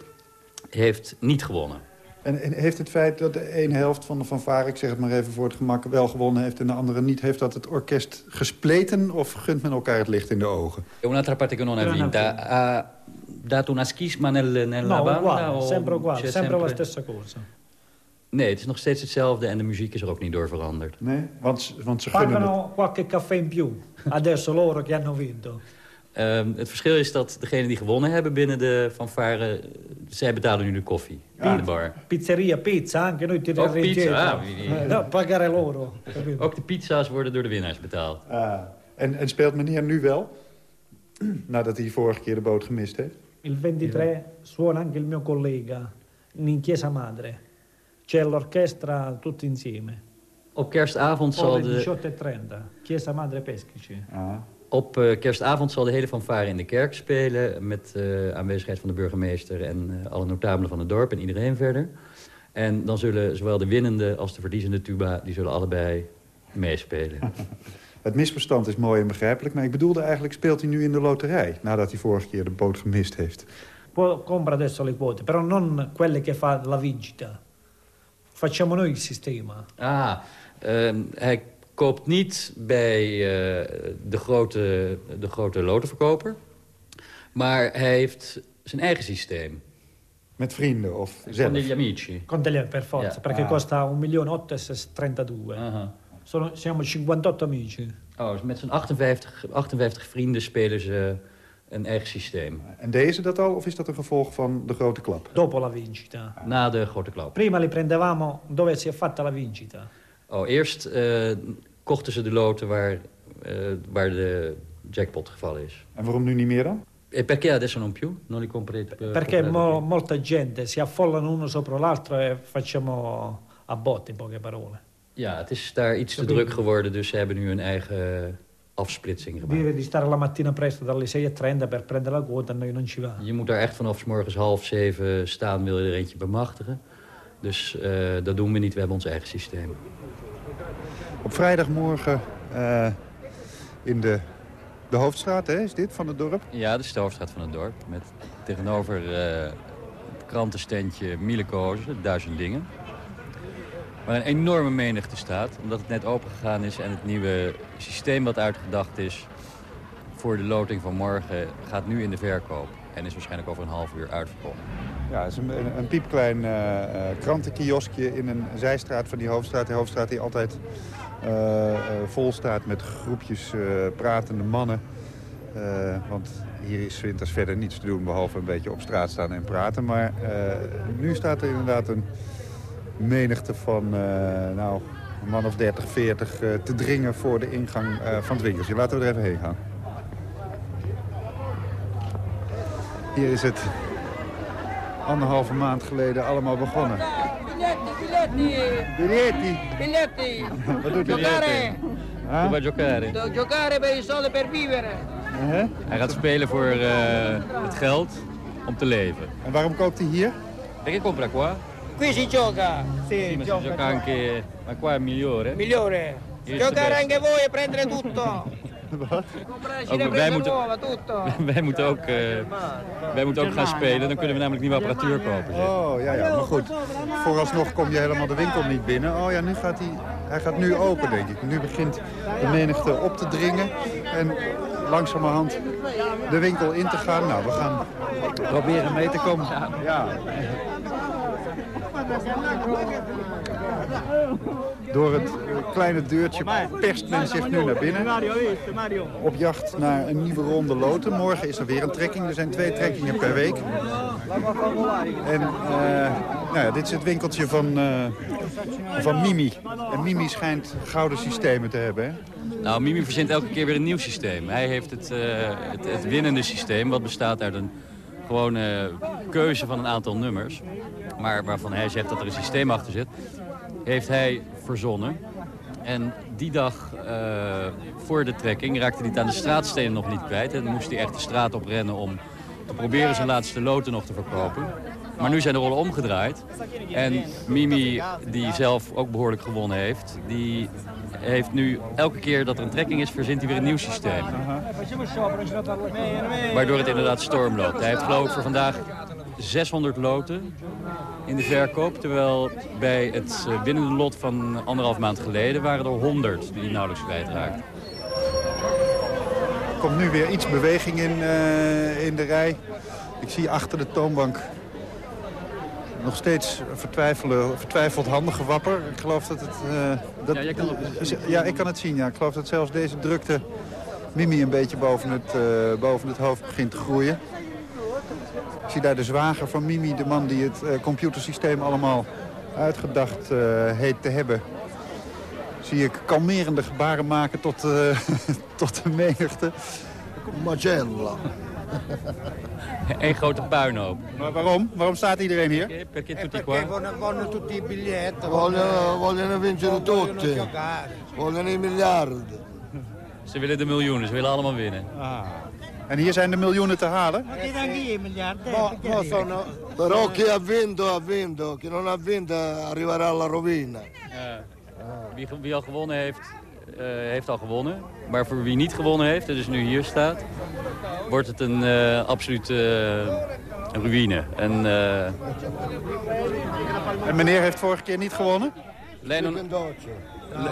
heeft niet gewonnen. En, en heeft het feit dat de ene helft van de fanfare... ik zeg het maar even voor het gemak, wel gewonnen heeft... en de andere niet, heeft dat het orkest gespleten... of gunt men elkaar het licht in de ogen? Un'altra parte che non ha vinta ha dato una schisma nel, nella No, banda? uguale, o sempre uguale, sempre la stessa cosa. Nee, het is nog steeds hetzelfde en de muziek is er ook niet door veranderd. Nee, want, want ze gunnen het. Pagano qualche caffè in più, adesso loro che hanno vinto. Ehm, het verschil is dat degenen die gewonnen hebben binnen de fanfare... zij betalen nu de koffie in de bar. Pizzeria, pizza, anche noi tirare Ook pizza, ah, Eh, no, pagare loro. Ook de pizza's worden door de winnaars betaald. Ah, en, en speelt meneer nu wel? Nadat hij vorige keer de boot gemist heeft? Il 23 suona anche il mio collega in Chiesa Madre. C'è l'orchestra tutti insieme. Op kerstavond zal de... 18.30, Chiesa Madre Peschici. Op eh, kerstavond zal de hele fanfare in de kerk spelen... met eh, aanwezigheid van de burgemeester en eh, alle notabelen van het dorp en iedereen verder. En dan zullen zowel de winnende als de verliezende tuba... die zullen allebei meespelen. Het misverstand is mooi en begrijpelijk, maar ik bedoelde eigenlijk... speelt hij nu in de loterij, nadat hij vorige keer de boot gemist heeft. Poi compra adesso le quote, però non quelle che fa la vincita. Facciamo noi il sistema. Ah, ehm, hij koopt niet bij eh, de, grote, de grote lotenverkoper. Maar hij heeft zijn eigen systeem. Met vrienden of Con zelf? degli amici. Con delle, per forza, Ja. perché Ah. costa 1.832. Sono, siamo 58 amici. Oh, dus met z'n 58, 58 vrienden spelen ze een eigen systeem. En deze dat al, of is dat een gevolg van de grote klap? Dopo la vincita. Na de grote klap. Prima li prendevamo dove si è fatta la vincita. Oh, eerst eh, kochten ze de loten waar, eh, waar de jackpot gevallen is. En waarom nu niet meer dan? E perché adesso non più? Non li comprate? Perché mo- molta gente si affollano uno sopra l'altro e facciamo a botte, in poche parole. Ja, het is daar iets te druk geworden, dus ze hebben nu een eigen afsplitsing gemaakt. Dire di stare la mattina presto dalle 6.30 per prendere la quota, noi non ci va. Je moet daar echt vanaf 's morgens half zeven staan, wil je er eentje bemachtigen. Dus eh, dat doen we niet, we hebben ons eigen systeem. Op vrijdagmorgen eh, in de, de hoofdstraat, hè, is dit, van het dorp? Ja, de Stoofstraat van het dorp. Met tegenover eh, het krantenstandje Miele Kozen, duizend dingen. Waar een enorme menigte staat. Omdat het net opengegaan is en het nieuwe systeem wat uitgedacht is voor de loting van morgen gaat nu in de verkoop. En is waarschijnlijk over een half uur uitverkocht. Ja, het is een, een, piepklein uh, krantenkioskje in een zijstraat van die hoofdstraat. Die hoofdstraat die altijd uh, vol staat met groepjes pratende mannen. want hier is winters verder niets te doen behalve een beetje op straat staan en praten. Maar nu staat er inderdaad een menigte van nou, een man of 30, 40 te dringen voor de ingang van het winkeltje. Laten we er even heen gaan. Hier is het anderhalve maand geleden allemaal begonnen. Biglietti, Biglietti. Wat doet Giocare. Huh? Giocare? Giocare per i soldi per vivere. -huh. Hij gaat spelen voor uh, het geld om te leven. En waarom koopt hij hier? Perché compra qua? Qui si gioca. Sì, sì ma si gioca anche... Ma qua è migliore? Migliore. Giocare anche voi e prendere tutto. Wat? Ook, wij, moeten, wij, moeten ook, uh, wij moeten ook gaan spelen. Dan kunnen we namelijk nieuwe apparatuur kopen. Zeg. Oh, ja, ja. Maar goed, vooralsnog kom je helemaal de winkel niet binnen. Oh ja, nu gaat hij, hij gaat nu open, denk ik. Nu begint de menigte op te dringen. En langzamerhand de winkel in te gaan. Nou, we gaan proberen mee te komen. Ja. Door het kleine deurtje perst men zich nu naar binnen. Op jacht naar een nieuwe ronde loten. Morgen is er weer een trekking. Er zijn twee trekkingen per week. En uh, nou ja, dit is het winkeltje van, uh, van Mimi. En Mimi schijnt gouden systemen te hebben. Hè? Nou, Mimi verzint elke keer weer een nieuw systeem. Hij heeft het, het, het winnende systeem, wat bestaat uit een gewone keuze van een aantal nummers. Maar waarvan hij zegt dat er een systeem achter zit heeft hij verzonnen. En die dag uh, voor de trekking raakte hij het aan de straatstenen nog niet kwijt. En moest hij echt de straat op rennen om te proberen zijn laatste loten nog te verkopen. Maar nu zijn de rollen omgedraaid. En Mimi, die zelf ook behoorlijk gewonnen heeft... die heeft nu elke keer dat er een trekking is, verzint hij weer een nieuw systeem. Waardoor het inderdaad storm loopt. Hij heeft geloof ik voor vandaag 600 loten in de verkoop. Terwijl bij het winnende lot van anderhalf maand geleden waren er 100 die nauwelijks kwijtraakten. Er komt nu weer iets beweging in, uh, in de rij. Ik zie achter de toonbank nog steeds vertwijfeld handige wapper. Ik geloof dat het... Uh, dat, ja, jij kan het ja, ik kan het zien. Ja. Ik geloof dat zelfs deze drukte Mimi een beetje boven het, uh, boven het hoofd begint te groeien. Ik zie daar de zwager van Mimi, de man die het uh, computersysteem allemaal uitgedacht uh, heet te hebben. Zie ik kalmerende gebaren maken tot, uh, tot de menigte. Magella. Eén grote puinhoop. Maar waarom? Waarom staat iedereen hier? Perché, tutti qua? Vogliono, vogliono tutti i biglietti. Vogliono, vincere tutti. Vogliono i miliardi. Ze willen de miljoenen, ze willen allemaal winnen. Ah. En hier zijn de miljoenen te halen? Mo, mo sono... Però chi ha vinto ha vinto, chi non ha vinto arriverà alla rovina. Wie, wie, al gewonnen heeft, heeft al gewonnen. Maar voor wie niet gewonnen heeft, en dus nu hier staat, wordt het een uh, absolute uh, ruïne. En, en meneer heeft vorige keer niet gewonnen? Lei non,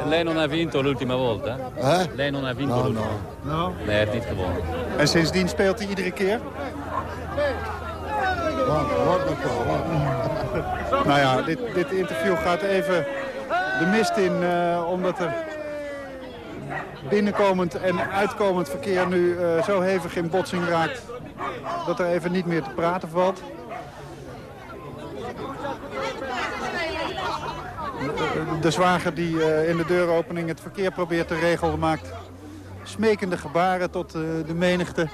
lei non ha vinto l'ultima volta? Eh? Lei non ha vinto No, l'ultima no. Nee, hij heeft niet gewonnen. En sindsdien speelt hij iedere keer? Nou ja, dit, dit interview gaat even de mist in, uh, omdat er binnenkomend en uitkomend verkeer nu uh, zo hevig in botsing raakt dat er even niet meer te praten valt. De, zwager die uh, in de deuropening het verkeer probeert te regelen maakt smekende gebaren tot de menigte.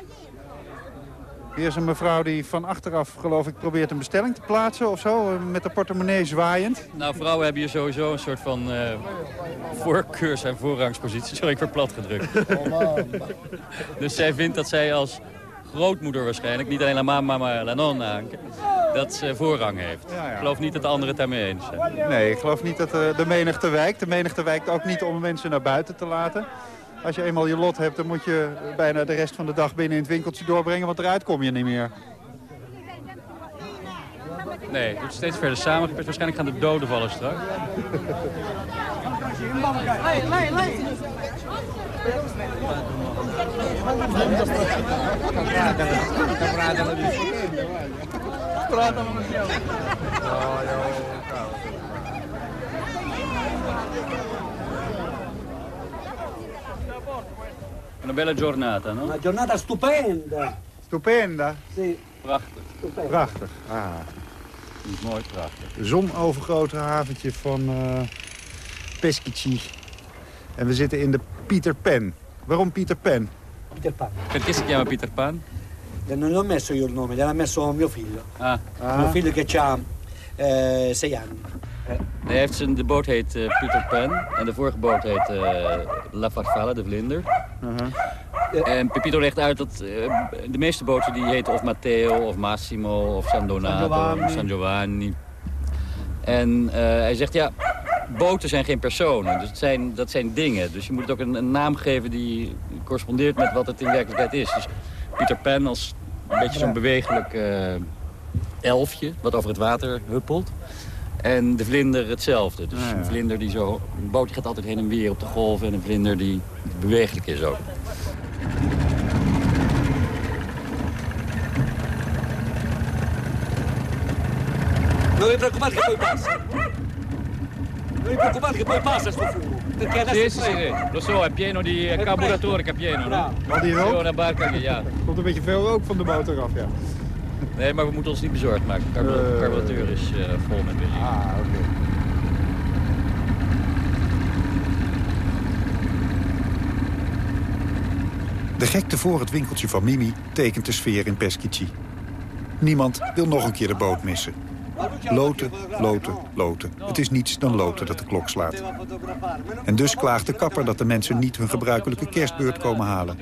Hier is een mevrouw die van achteraf, geloof ik, probeert een bestelling te plaatsen of zo. Met de portemonnee zwaaiend. Nou, vrouwen hebben hier sowieso een soort van uh, voorkeurs- en voorrangspositie. Sorry, ik word plat gedrukt. dus zij vindt dat zij als grootmoeder waarschijnlijk, niet alleen la mama, maar la nonna, dat ze voorrang heeft. Ja, ja. Ik geloof niet dat de anderen het daarmee eens zijn. Nee, ik geloof niet dat de, de menigte wijkt. De menigte wijkt ook niet om mensen naar buiten te laten. Als je eenmaal je lot hebt, dan moet je bijna de rest van de dag binnen in het winkeltje doorbrengen, want eruit kom je niet meer. Nee, het wordt steeds verder samengepest. Waarschijnlijk gaan de doden vallen straks. Lei, lei, lei. Una bella giornata, no? Una giornata stupenda. Stupenda? Sì. Prachtig. Prachtig. Ah. Mooi, prachtig. Zonovergrote haventje van uh, Peschici. En we zitten in de Peter Pan. Waarom Peter Pan? Peter Pan. Perché si chiama Peter Pan? Non l'ho messo io il nome, gliel'ha messo mio figlio. Ah. Mio figlio che ha eh, sei anni. Hij heeft zijn, de boot heet uh, Peter Pan en de vorige boot heet uh, La Farfalla, de vlinder. Uh-huh. En Pepito legt uit dat uh, de meeste boten die heten of Matteo of Massimo of San Donato, San Giovanni. San Giovanni. En hij zegt ja, boten zijn geen personen, dus het zijn, dat zijn dingen. Dus je moet het ook een, een naam geven die correspondeert met wat het in werkelijkheid is. Dus Peter Pan als een beetje zo'n bewegelijk elfje wat over het water huppelt. En de vlinder hetzelfde. Dus Ah, ja. een vlinder die zo... Een boot die gaat altijd heen en weer op de golf. En een vlinder die bewegelijk is ook. Passa. Passa sto fumo. Perché adesso Sì, sì, sì. Lo so, è pieno di carburatore che è pieno, no? Barca ja. Komt een beetje veel rook van de motor af, ja. Nee, maar we moeten ons niet bezorgd maken. De Eh. carburateur is eh, vol met benzine. Ah, oké. De gekte voor het winkeltje van Mimi tekent de sfeer in Peschici. Niemand wil nog een keer de boot missen. Loten, loten, loten. Het is niets dan loten dat de klok slaat. En dus klaagt de kapper dat de mensen niet hun gebruikelijke kerstbeurt komen halen.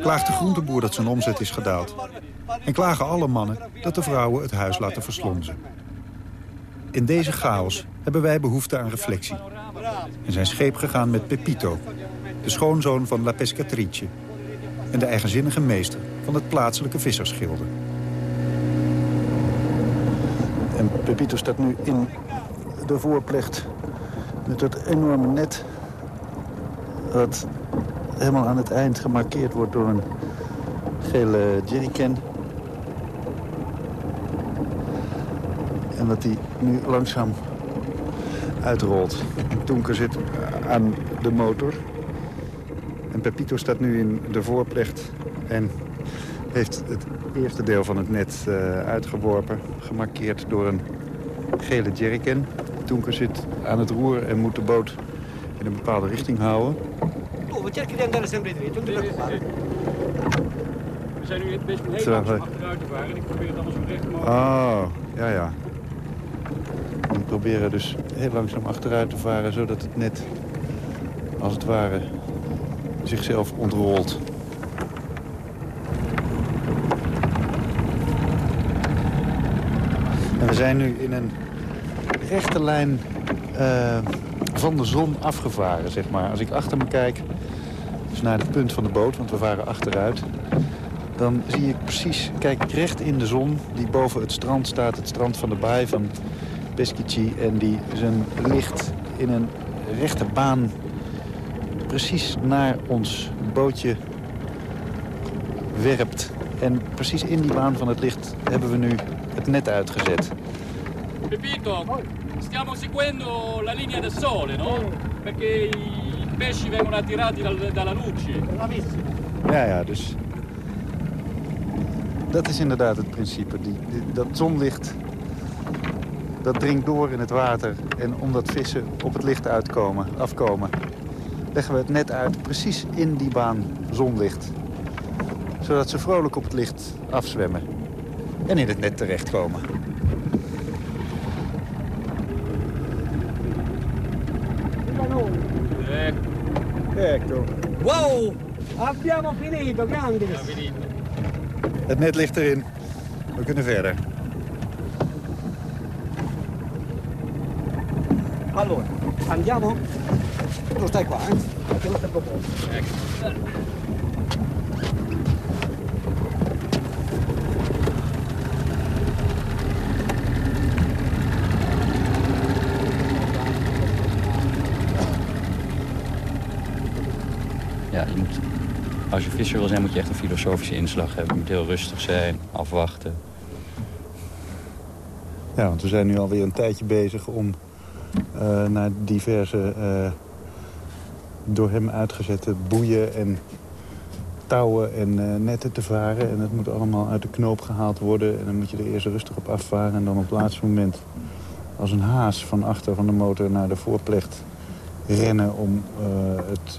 Klaagt de groenteboer dat zijn omzet is gedaald. En klagen alle mannen dat de vrouwen het huis laten verslonzen. In deze chaos hebben wij behoefte aan reflectie. En zijn scheep gegaan met Pepito, de schoonzoon van La Pescatrice... en de eigenzinnige meester van het plaatselijke vissersgilde. En Pepito staat nu in de voorplecht met dat enorme net... dat helemaal aan het eind gemarkeerd wordt door een gele jerrycan... dat die nu langzaam uitrolt. Tonker zit aan de motor. En Pepito staat nu in de voorplecht en heeft het eerste deel van het net uh, uitgeworpen. Gemarkeerd door een gele jerrycan. Tonker zit aan het roer en moet de boot in een bepaalde richting houden. Preoccupare. We zijn nu heel Terwijl we- langzaam achteruit te varen. En ik probeer het allemaal zo recht mogelijk. Oh, ja, ja. We proberen dus heel langzaam achteruit te varen... zodat het net, als het ware, zichzelf ontrolt. En we zijn nu in een rechte lijn eh, van de zon afgevaren, zeg maar. Als ik achter me kijk, dus naar het punt van de boot, want we varen achteruit... dan zie ik precies, kijk ik recht in de zon die boven het strand staat. Het strand van de baai van Peschici. En die zijn licht in een rechte baan precies naar ons bootje werpt. En precies in die baan van het licht hebben we nu het net uitgezet. Pepito, stiamo seguendo la linea del sole, no? Perché i pesci vengono attirati dal- dalla luce. Ja, ja, dus... Dat is inderdaad het principe. Die, die- dat zonlicht, dat dringt door in het water. En omdat vissen op het licht uitkomen, afkomen... leggen we het net uit precies in die baan zonlicht. Zodat ze vrolijk op het licht afzwemmen. En in het net terechtkomen. Ecco. Wow! Abbiamo finito, grandi! Het net ligt erin. We kunnen verder. Allora, andiamo? Tu stai qua, eh? Als je visser wil zijn, moet je echt een filosofische inslag hebben. Je moet heel rustig zijn, afwachten. Ja, want we zijn nu alweer een tijdje bezig om uh, naar diverse uh, door hem uitgezette boeien en touwen en uh, netten te varen. En dat moet allemaal uit de knoop gehaald worden. En dan moet je er eerst rustig op afvaren. En dan op het laatste moment als een haas van achter van de motor naar de voorplecht rennen... om het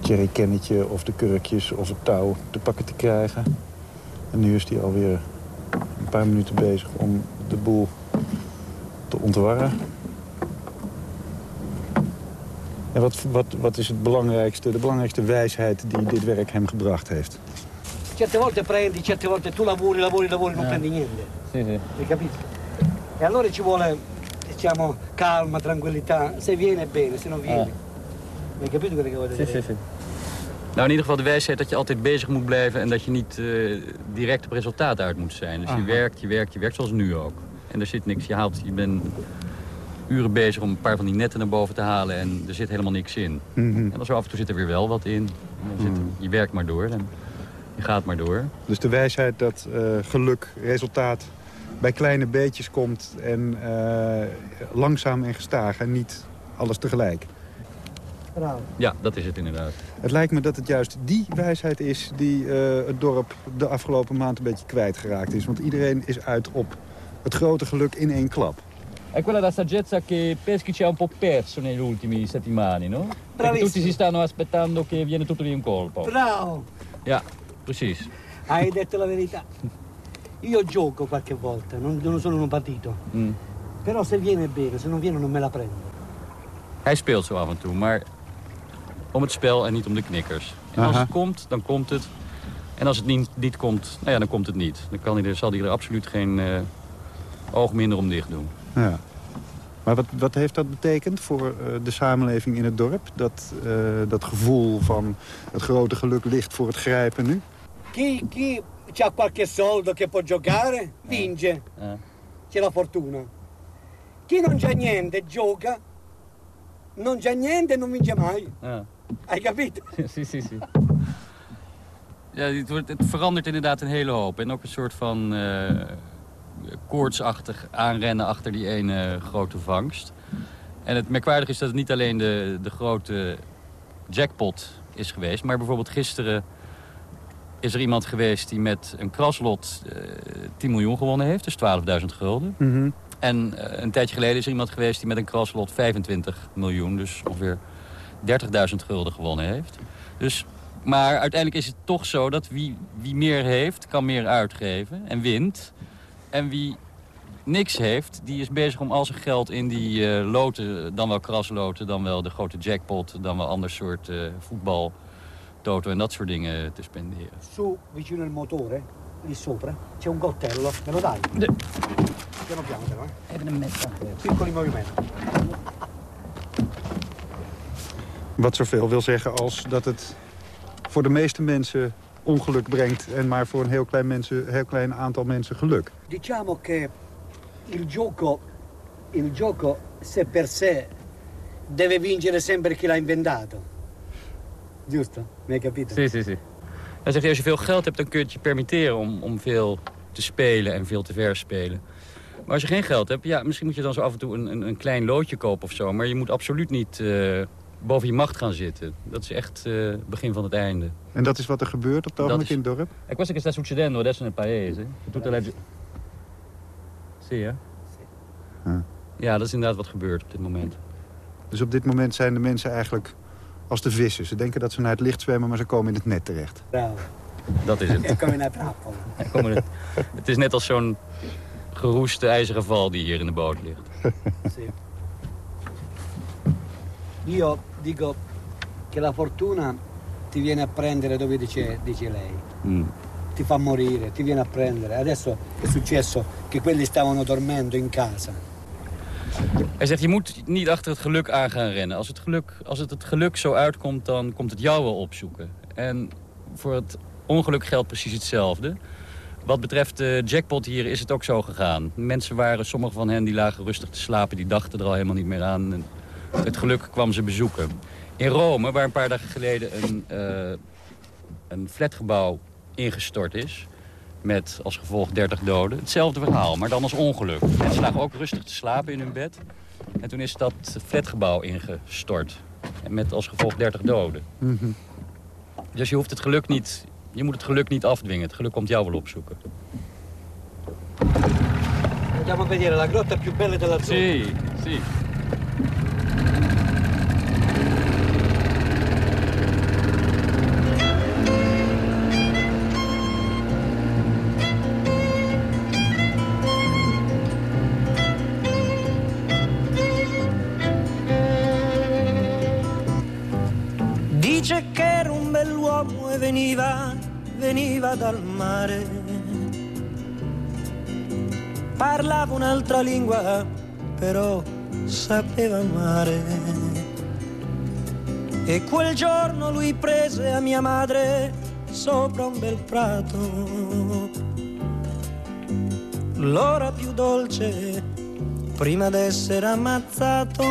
jerrycannetje of de kurkjes of het touw te pakken te krijgen. En nu is hij alweer een paar minuten bezig om de boel te ontwarren. En wat, wat, wat is het belangrijkste, de belangrijkste wijsheid die dit werk hem gebracht heeft? Certe volte prendi, certe volte tu lavori, lavori, lavori, non prendi niente. Sì, sì. Hai capito? E allora ci vuole, diciamo, calma, tranquillità. Se viene bene, se non viene. Hai capito quello che voglio Sì, dire? sì, sì. Nou, in ieder geval de wijsheid dat je altijd bezig moet blijven... en dat je niet uh, direct op resultaat uit moet zijn. Dus je Aha. werkt, je werkt, je werkt, zoals nu ook. En er zit niks, je haalt, je bent uren bezig om een paar van die netten naar boven te halen... en er zit helemaal niks in. Mhm. En dan zo af en toe zit er weer wel wat in. Dan zit, Je werkt maar door en je gaat maar door. Dus de wijsheid dat eh, geluk, resultaat bij kleine beetjes komt... en eh, langzaam en gestaag en niet alles tegelijk. Ja, dat is het inderdaad. Het lijkt me dat het juist die wijsheid is die eh, het dorp de afgelopen maand een beetje kwijtgeraakt is. Want iedereen is uit op het grote geluk in één klap. È quella da saggezza che Peschi ci ha un po' perso negli ultimi settimane, no? Bravissimo. tutti si stanno aspettando che viene tutto di un colpo. Bravo! Ja, precies. Hai detto la verità. Io gioco qualche volta, non, non sono un partito. Mm. Però se viene bene, se non viene non me la prendo. Hij speelt zo af en toe, maar om het spel en niet om de knikkers. En als Aha. het komt, dan komt het. En als het niet, niet komt, nou ja, dan komt het niet. Dan kan hij er, zal hij er absoluut geen eh, oog minder om dicht doen. Ja. Maar wat, wat heeft dat betekend voor eh, de samenleving in het dorp? Dat, eh, dat gevoel van het grote geluk ligt voor het grijpen nu? Chi, chi ha qualche soldo che può giocare, vince. Eh. C'è la fortuna. Chi non c'ha niente, gioca. Non c'ha niente e non vince mai. Ja. Hai capito? zie, zie, zie. Ja, het, wordt, het verandert inderdaad een hele hoop. En ook een soort van eh koortsachtig aanrennen achter die ene grote vangst. En het merkwaardige is dat het niet alleen de, de grote jackpot is geweest... maar bijvoorbeeld gisteren is er iemand geweest die met een kraslot eh 10 miljoen gewonnen heeft. Dus 12.000 gulden. En eh, een tijdje geleden is er iemand geweest die met een kraslot 25 miljoen... dus ongeveer 30.000 gulden gewonnen heeft. Dus, maar uiteindelijk is het toch zo dat wie, wie meer heeft, kan meer uitgeven en wint. En wie niks heeft, die is bezig om al zijn geld in die eh, loten... dan wel krasloten, dan wel de grote jackpot... dan wel ander soort eh, voetbal, toto en dat soort dingen te spenderen. Su, vicino al motore, lì sopra, c'è un coltello. Me lo dai? Piano piano però, eh. Even een mes. Piccoli movimenti. Wat zoveel wil zeggen als dat het voor de meeste mensen ongeluk brengt... en maar voor een heel klein, mensen, heel klein aantal mensen geluk. Diciamo che il gioco, il gioco se per sé deve vincere sempre chi l'ha inventato. Giusto? Mi hai capito? Sì, sì, sì. Hij zegt, als je veel geld hebt, dan kun je het je permitteren om, om veel te spelen en veel te verspelen. Maar als je geen geld hebt, ja, misschien moet je dan zo af en toe een, een, een klein loodje kopen of zo. Maar je moet absoluut niet eh, boven je macht gaan zitten. Dat is echt eh, het begin van het einde. En dat is wat er gebeurt op het ogenblik in het dorp? E questo che sta succedendo adesso nel paese, tutte le... Zie je? Ja, dat is inderdaad wat gebeurt op dit moment. Dus op dit moment zijn de mensen eigenlijk als de vissen. Ze denken dat ze naar het licht zwemmen, maar ze komen in het net terecht. Bravo. Dat is het. E come una trappola. Er komen het. Het is net als zo'n geroeste ijzeren val die hier in de boot ligt. Sì. Io dico che la fortuna ti viene a prendere dove dice, dice lei. Mm. Ti fa morire, ti viene a prendere. Adesso è successo che quelli stavano dormendo in casa. Hij zegt, je moet niet achter het geluk aan gaan rennen. Als het, geluk, als het het geluk zo uitkomt, dan komt het jou wel opzoeken. En voor het ongeluk geldt precies hetzelfde. Wat betreft de jackpot hier is het ook zo gegaan. Mensen waren, sommige van hen die lagen rustig te slapen, die dachten er al helemaal niet meer aan. Het geluk kwam ze bezoeken. In Rome, waar een paar dagen geleden een, eh, een flatgebouw ingestort is. Met als gevolg 30 doden. Hetzelfde verhaal, maar dan als ongeluk. Mensen lagen ook rustig te slapen in hun bed. En toen is dat flatgebouw ingestort. En met als gevolg 30 doden. Dus je hoeft het geluk niet... Je moet het geluk niet afdwingen. Het geluk komt jou wel opzoeken. Andiamo a vedere la grotta più bella della zona. Sì, sì. Dal mare. Parlava un'altra lingua, però sapeva amare. E quel giorno lui prese a mia madre sopra un bel prato. L'ora più dolce prima d'essere ammazzato.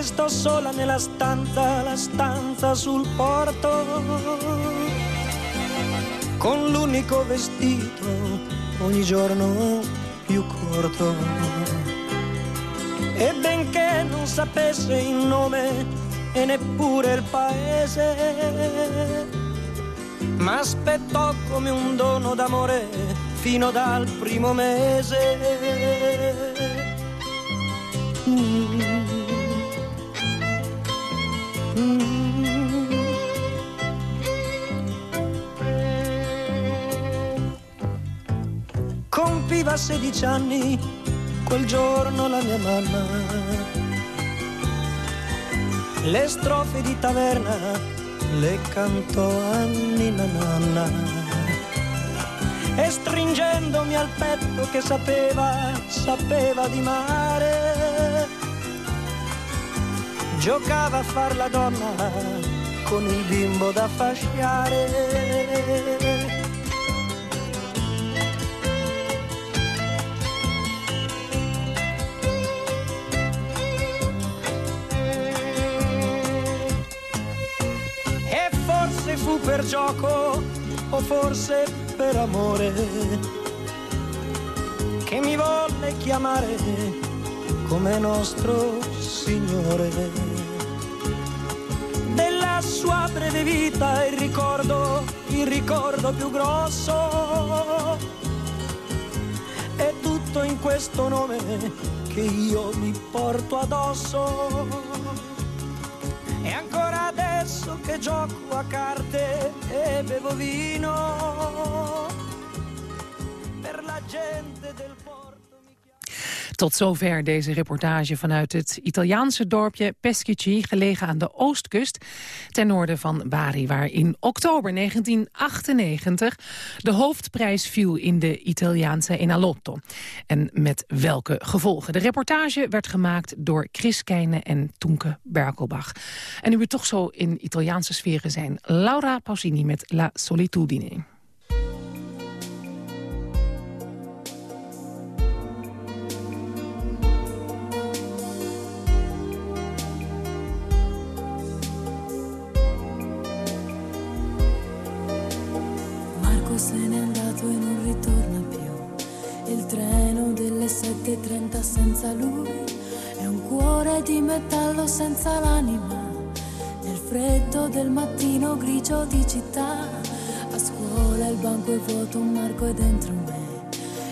Restò sola nella stanza, la stanza sul porto, con l'unico vestito ogni giorno più corto. E benché non sapesse il nome e neppure il paese, ma aspettò come un dono d'amore fino dal primo mese. 16 anni quel giorno la mia mamma. Le strofe di taverna le cantò a Nina Nanna. E stringendomi al petto che sapeva, sapeva di mare, giocava a far la donna con il bimbo da fasciare. Per gioco o forse per amore che mi volle chiamare come nostro Signore. Della sua breve vita il ricordo, il ricordo più grosso è tutto in questo nome che io mi porto addosso. Adesso che gioco a carte e bevo vino. Per la gente del Tot zover deze reportage vanuit het Italiaanse dorpje Peschici... gelegen aan de oostkust, ten noorden van Bari... waar in oktober 1998 de hoofdprijs viel in de Italiaanse Enalotto. En met welke gevolgen? De reportage werd gemaakt door Chris Keijne en Toenke Berkelbach. En nu we toch zo in Italiaanse sferen zijn... Laura Pausini met La Solitudine. Andato e non ritorna più. Il treno delle 7.30 senza lui è un cuore di metallo senza l'anima. Nel freddo del mattino grigio di città, a scuola il banco è vuoto, un Marco è dentro me.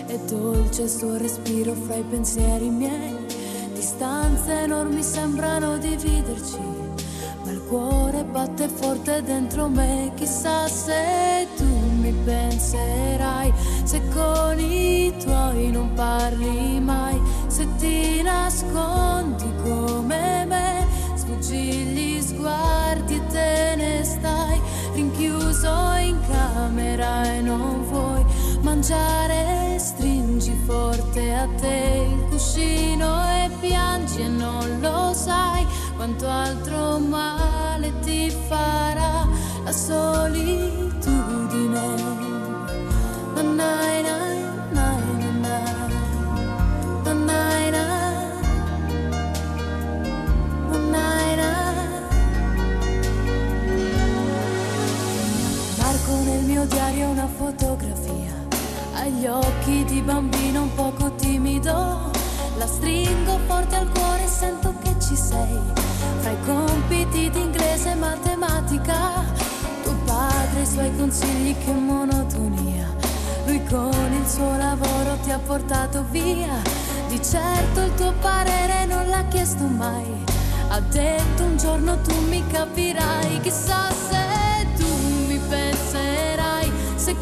È dolce il suo respiro fra i pensieri miei. Distanze enormi sembrano dividerci cuore batte forte dentro me, chissà se tu mi penserai, se con i tuoi non parli mai, se ti nascondi come me, sfuggi gli sguardi e te ne stai, rinchiuso in camera e non vuoi mangiare, stringi forte a te il cuscino e piangi e non lo sai quanto altro male ti farà la solitudine. Na, na, na. nel mio diario una fotografia. Agli occhi di bambino un poco timido. La stringo forte al cuore e sento che ci sei. Fra i compiti di inglese e matematica, tuo padre i suoi consigli che monotonia. Lui con il suo lavoro ti ha portato via. Di certo il tuo parere non l'ha chiesto mai. Ha detto un giorno tu mi capirai, chissà se tu mi penserai, se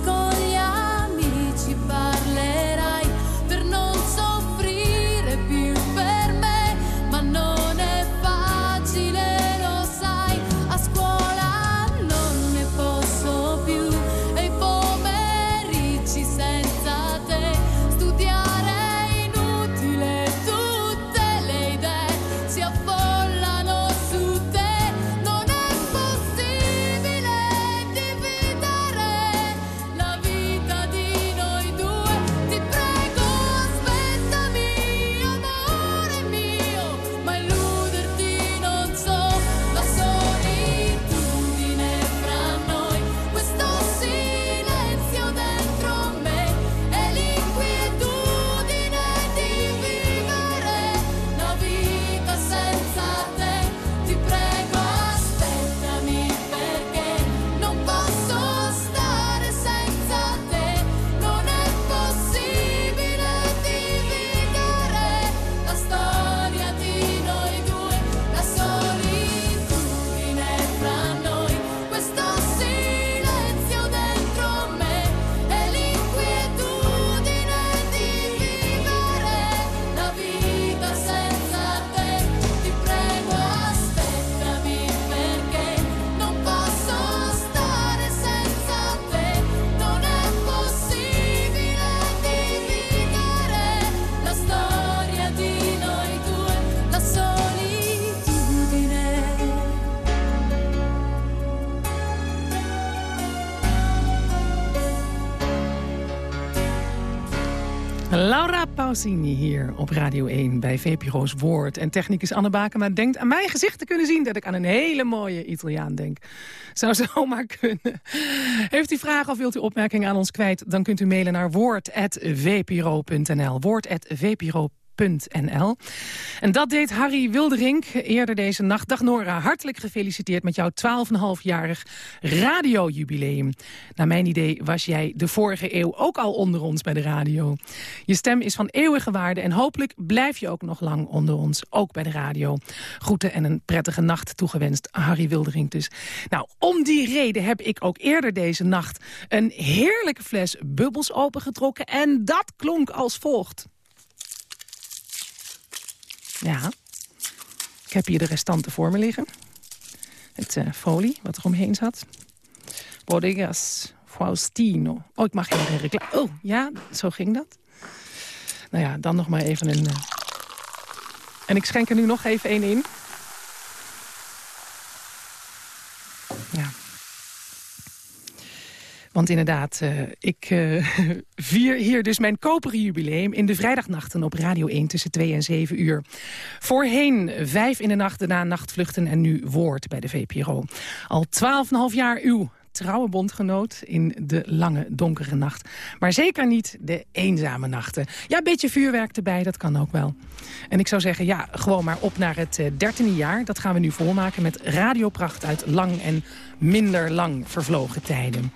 Pausini hier op Radio 1 bij VPRO's Woord. En technicus Anne Bakema denkt aan mijn gezicht te kunnen zien... dat ik aan een hele mooie Italiaan denk. Zou zomaar kunnen. Heeft u vragen of wilt u opmerkingen aan ons kwijt... dan kunt u mailen naar woord.vpro.nl. En dat deed Harry Wilderink eerder deze nacht. Dag Nora, hartelijk gefeliciteerd met jouw 12,5-jarig radiojubileum. Naar mijn idee was jij de vorige eeuw ook al onder ons bij de radio. Je stem is van eeuwige waarde en hopelijk blijf je ook nog lang onder ons, ook bij de radio. Groeten en een prettige nacht toegewenst, Harry Wilderink dus. Nou, om die reden heb ik ook eerder deze nacht een heerlijke fles bubbels opengetrokken en dat klonk als volgt. Ja, ik heb hier de restanten voor me liggen. Het eh, folie wat er omheen zat. Bodegas Faustino. Oh, ik mag geen reclame. Oh, ja, zo ging dat. Nou ja, dan nog maar even een... eh, En ik schenk er nu nog even één in. Want inderdaad, eh, ik eh, vier hier dus mijn koperen jubileum... in de vrijdagnachten op Radio 1 tussen 2 en 7 uur. Voorheen vijf in de nacht, daarna nachtvluchten en nu woord bij de VPRO. Al 12,5 jaar uw trouwe bondgenoot in de lange donkere nacht. Maar zeker niet de eenzame nachten. Ja, een beetje vuurwerk erbij, dat kan ook wel. En ik zou zeggen, ja, gewoon maar op naar het eh, dertiende jaar. Dat gaan we nu volmaken met radiopracht uit lang en minder lang vervlogen tijden.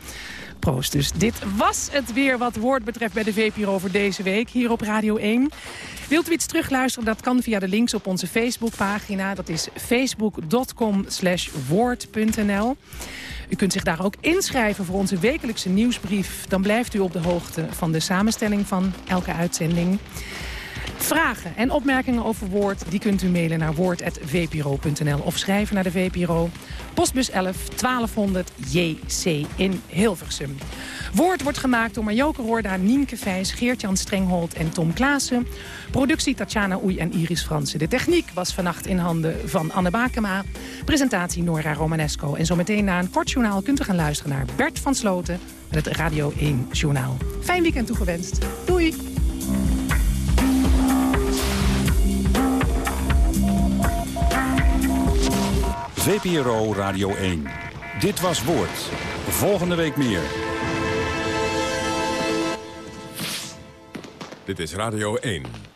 Proost dus. Dit was het weer wat woord betreft bij de VPRO voor deze week hier op Radio 1. Wilt u iets terugluisteren? Dat kan via de links op onze Facebookpagina. Dat is facebook.com woord.nl. U kunt zich daar ook inschrijven voor onze wekelijkse nieuwsbrief. Dan blijft u op de hoogte van de samenstelling van elke uitzending. Vragen en opmerkingen over Woord... die kunt u mailen naar woord.vpro.nl of schrijven naar de VPRO. Postbus 11 1200 JC in Hilversum. Woord wordt gemaakt door Marjoke Roorda, Nienke Vijs... Geert-Jan Strenghold en Tom Klaassen. Productie Tatjana Oei en Iris Fransen. De techniek was vannacht in handen van Anne Bakema. Presentatie Nora Romanesco. En zometeen na een kort journaal kunt u gaan luisteren naar Bert van Sloten... met het Radio 1 Journaal. Fijn weekend toegewenst. Doei! VPRO Radio 1. Dit was Woord. Volgende week meer. Dit is Radio 1.